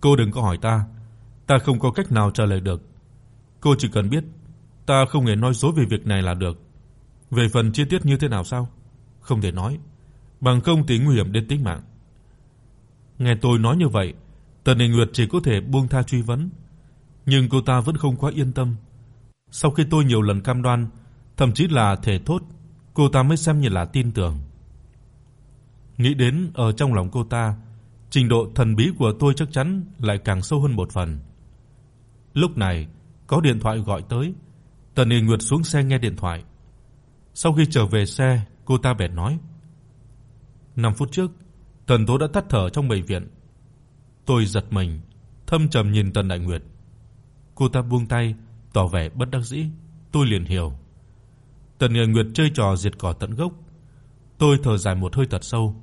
Cô đừng có hỏi ta, ta không có cách nào trả lời được. Cô chỉ cần biết ta không hề nói dối về việc này là được. Về phần chi tiết như thế nào sao? Không thể nói, bằng không thì nguy hiểm đến tính mạng. Nghe tôi nói như vậy, Tần Ninh Nguyệt chỉ có thể buông tha truy vấn, nhưng cô ta vẫn không quá yên tâm. Sau khi tôi nhiều lần cam đoan, thậm chí là thể thốt, cô ta mới xem như là tin tưởng. Nghĩ đến ở trong lòng cô ta, trình độ thần bí của tôi chắc chắn lại càng sâu hơn một phần. Lúc này, có điện thoại gọi tới, Tần Nghị Nguyệt xuống xe nghe điện thoại. Sau khi trở về xe, cô ta bèn nói: "5 phút trước, Tần Tố đã tắt thở trong bệnh viện." Tôi giật mình, thâm trầm nhìn Tần Đại Nguyệt. Cô ta buông tay, tỏ vẻ bất đắc dĩ, tôi liền hiểu. Tần Nghị Nguyệt chơi trò diệt cỏ tận gốc. Tôi thở dài một hơi thật sâu.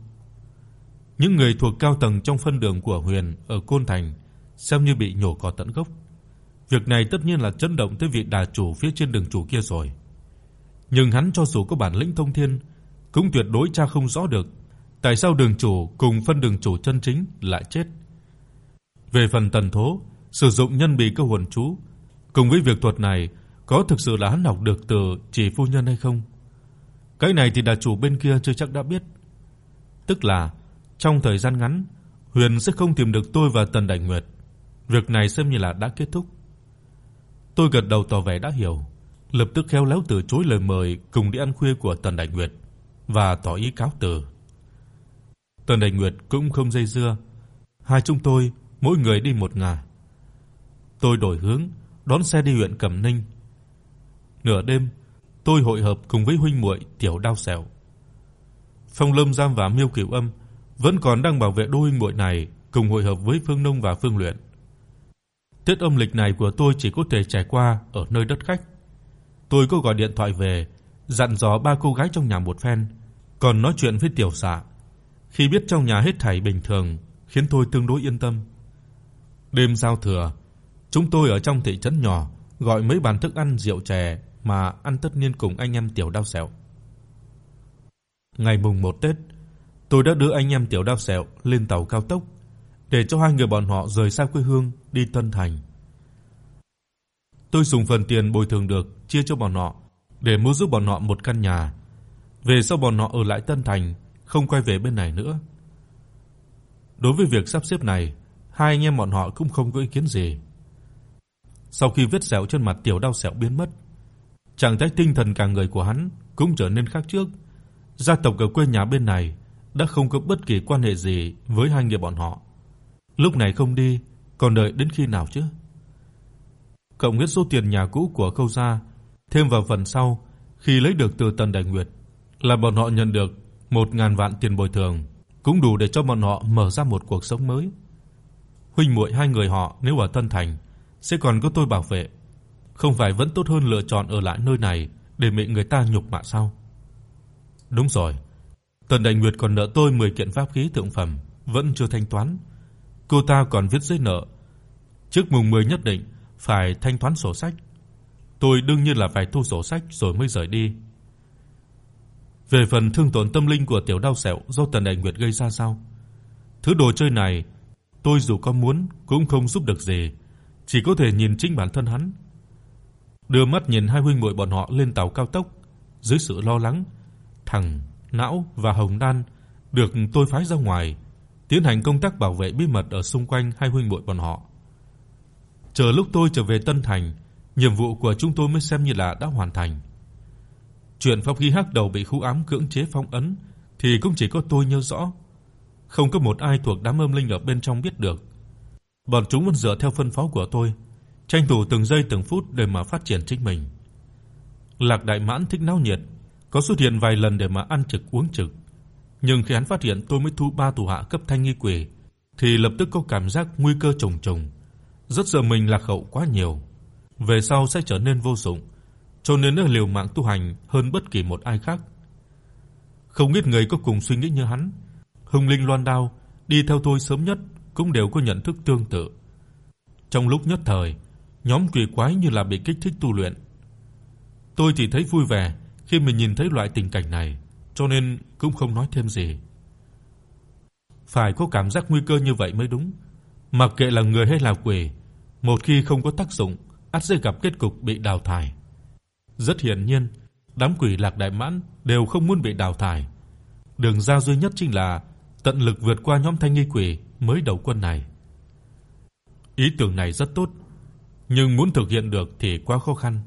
Những người thuộc cao tầng trong phân đường của Huyền ở Côn Thành xem như bị nhổ cỏ tận gốc. Việc này tất nhiên là chấn động tới vị đà chủ phía trên đường chủ kia rồi. Nhưng hắn cho dù có bản lĩnh thông thiên, cũng tuyệt đối tra không rõ được tại sao đường chủ cùng phân đường chủ chân chính lại chết. Về phần Tần Thố, sử dụng nhân bị cơ hồn chú, cùng với việc thuật này có thực sự là hắn học được từ chỉ phu nhân hay không? Cái này thì đà chủ bên kia chưa chắc đã biết. Tức là trong thời gian ngắn, Huyền sẽ không tìm được tôi và Tần Đại Nguyệt. Việc này xem như là đã kết thúc. Tôi gật đầu tỏ vẻ đã hiểu, lập tức khéo léo từ chối lời mời cùng đi ăn khuya của Tần Đại Nguyệt và tỏ ý cáo từ. Tần Đại Nguyệt cũng không dây dưa, hai chúng tôi mỗi người đi một ngả. Tôi đổi hướng, đón xe đi huyện Cẩm Ninh. Nửa đêm, tôi hội hợp cùng với huynh muội Tiểu Đao Sẹo. Phong Lâm Giang và Miêu Cửu Âm vẫn còn đang bảo vệ đôi huynh muội này cùng hội hợp với Phương Nông và Phương Luyện. Tết âm lịch này của tôi chỉ có thể trải qua ở nơi đất khách. Tôi có gọi điện thoại về, dặn dò ba cô gái trong nhà một phen, còn nói chuyện với tiểu xạ. Khi biết trong nhà hết thảy bình thường, khiến tôi tương đối yên tâm. Đêm giao thừa, chúng tôi ở trong thị trấn nhỏ gọi mấy bàn thức ăn rượu chè mà ăn tất niên cùng anh em tiểu đao sẹo. Ngày mùng 1 Tết, tôi đã đưa anh em tiểu đao sẹo lên tàu cao tốc để cho hai người bọn họ rời xa quê hương đi Tân Thành. Tôi dùng phần tiền bồi thường được chia cho bọn họ để mua giúp bọn họ một căn nhà. Về sau bọn họ ở lại Tân Thành, không quay về bên này nữa. Đối với việc sắp xếp này, hai anh em bọn họ cũng không có ý kiến gì. Sau khi vết sẹo trên mặt tiểu đau sẹo biến mất, trạng thái tinh thần cả người của hắn cũng trở nên khác trước. Gia tộc ở quê nhà bên này đã không có bất kỳ quan hệ gì với hai người bọn họ. Lúc này không đi, còn đợi đến khi nào chứ? Cộng hết số tiền nhà cũ của Khâu gia, thêm vào phần sau khi lấy được từ Tần Đại Nguyệt, là bọn họ nhận được 1000 vạn tiền bồi thường, cũng đủ để cho bọn họ mở ra một cuộc sống mới. Huynh muội hai người họ nếu ở Tân Thành sẽ còn có tôi bảo vệ, không phải vẫn tốt hơn lựa chọn ở lại nơi này để bị người ta nhục mạ sao? Đúng rồi. Tần Đại Nguyệt còn nợ tôi 10 kiện pháp khí thượng phẩm, vẫn chưa thanh toán cô ta còn viết giấy nợ. Trước mùng 10 nhất định phải thanh toán sổ sách. tôi đương nhiên là phải thu sổ sách rồi mới rời đi. Về phần thương tổn tâm linh của tiểu đau sẹo do Tần Đại Nguyệt gây ra sao? Thứ đồ chơi này, tôi dù có muốn cũng không giúp được gì, chỉ có thể nhìn chính bản thân hắn. Đưa mắt nhìn hai huynh muội bọn họ lên tàu cao tốc, dưới sự lo lắng, thằng Não và Hồng Đan được tôi phái ra ngoài tiến hành công tác bảo vệ bí mật ở xung quanh hai huynh muội bọn họ. Chờ lúc tôi trở về Tân Thành, nhiệm vụ của chúng tôi mới xem như là đã hoàn thành. Chuyện pháp Khí Hắc đầu bị khu ám cưỡng chế phong ấn thì cũng chỉ có tôi nhớ rõ, không có một ai thuộc đám âm linh ở bên trong biết được. Bọn chúng vẫn dựa theo phân phó của tôi, tranh thủ từng giây từng phút để mà phát triển chính mình. Lạc Đại Mãn thích náo nhiệt, có xuất hiện vài lần để mà ăn trực uống trực. Nhưng khi hắn phát hiện tôi mới thu ba tù hạ cấp thanh nghi quỷ thì lập tức có cảm giác nguy cơ trùng trùng, rất sợ mình lạc hậu quá nhiều, về sau sẽ trở nên vô dụng, cho nên nó liều mạng tu hành hơn bất kỳ một ai khác. Không biết người có cùng suy nghĩ như hắn, hung Linh Loan Đao đi theo tôi sớm nhất cũng đều có nhận thức tương tự. Trong lúc nhất thời, nhóm quỷ quái như là bị kích thích tu luyện. Tôi chỉ thấy vui vẻ khi mình nhìn thấy loại tình cảnh này, cho nên cũng không nói thêm gì. Phải có cảm giác nguy cơ như vậy mới đúng. Mặc kệ là người hay là quỷ, một khi không có tác dụng, ắt sẽ gặp kết cục bị đào thải. Rất hiển nhiên, đám quỷ Lạc Đại Mãn đều không muốn bị đào thải. Đường ra duy nhất chính là tận lực vượt qua nhóm thanh nghi quỷ mới đầu quân này. Ý tưởng này rất tốt, nhưng muốn thực hiện được thì quá khó khăn.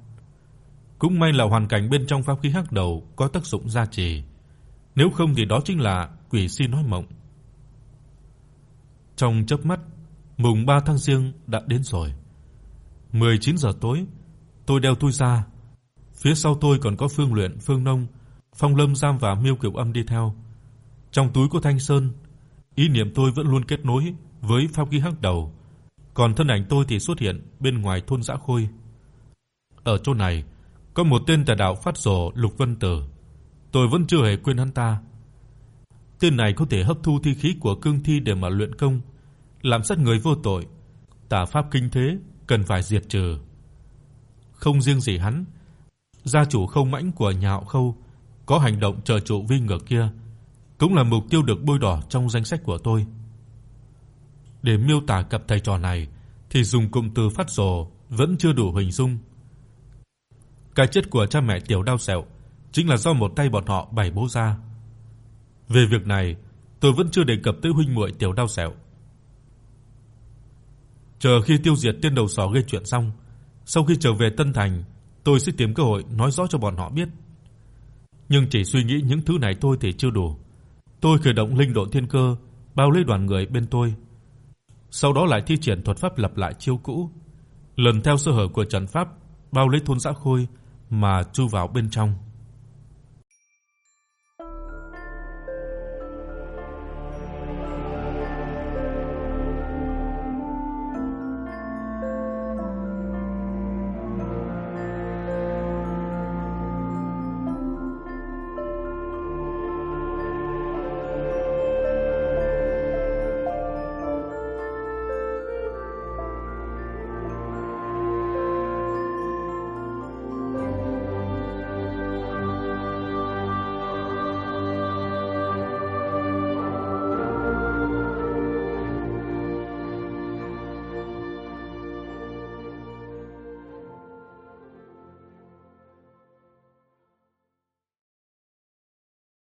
Cũng may là hoàn cảnh bên trong pháp khí hắc đầu có tác dụng gia trì, nếu không thì đó chính là quỷ si nói mộng. Trong chớp mắt, mùng 3 tháng Giêng đã đến rồi. 19 giờ tối, tôi đeo túi ra. Phía sau tôi còn có Phương Luyện, Phương Nông, Phong Lâm Giam và Miêu Kiều Âm đi theo. Trong túi có Thanh Sơn, ý niệm tôi vẫn luôn kết nối với pháp khí hắc đầu, còn thân ảnh tôi thì xuất hiện bên ngoài thôn Dã Khôi. Ở chỗ này, có một tên tà đạo phát rồ Lục Vân Tử. Tôi vẫn chưa hề quên hắn ta. Tên này có thể hấp thu thi khí của cương thi để mà luyện công, làm sát người vô tội. Tà pháp kinh thế cần phải diệt trừ. Không riêng gì hắn, gia chủ Không Mãnh của nhà họ Khâu có hành động trợ trụ vi ngược kia, cũng là mục tiêu được bôi đỏ trong danh sách của tôi. Để miêu tả cặp thầy trò này thì dùng cụm từ phát rồ vẫn chưa đủ hình dung. Cái chết của cha mẹ Tiểu Đao Sẹo chính là do một tay bọn họ bày bố ra. Về việc này, tôi vẫn chưa đề cập tới huynh muội Tiểu Đao Sẹo. Chờ khi tiêu diệt tiên đầu sỏ gây chuyện xong, sau khi trở về Tân Thành, tôi sẽ tìm cơ hội nói rõ cho bọn họ biết. Nhưng chỉ suy nghĩ những thứ này thôi thì chưa đủ. Tôi khởi động linh độn thiên cơ, bao lấy đoàn người bên tôi. Sau đó lại thi triển thuật pháp lập lại chiêu cũ, lần theo sơ hở của trận pháp, bao lấy thôn Dã Khôi mà chui vào bên trong.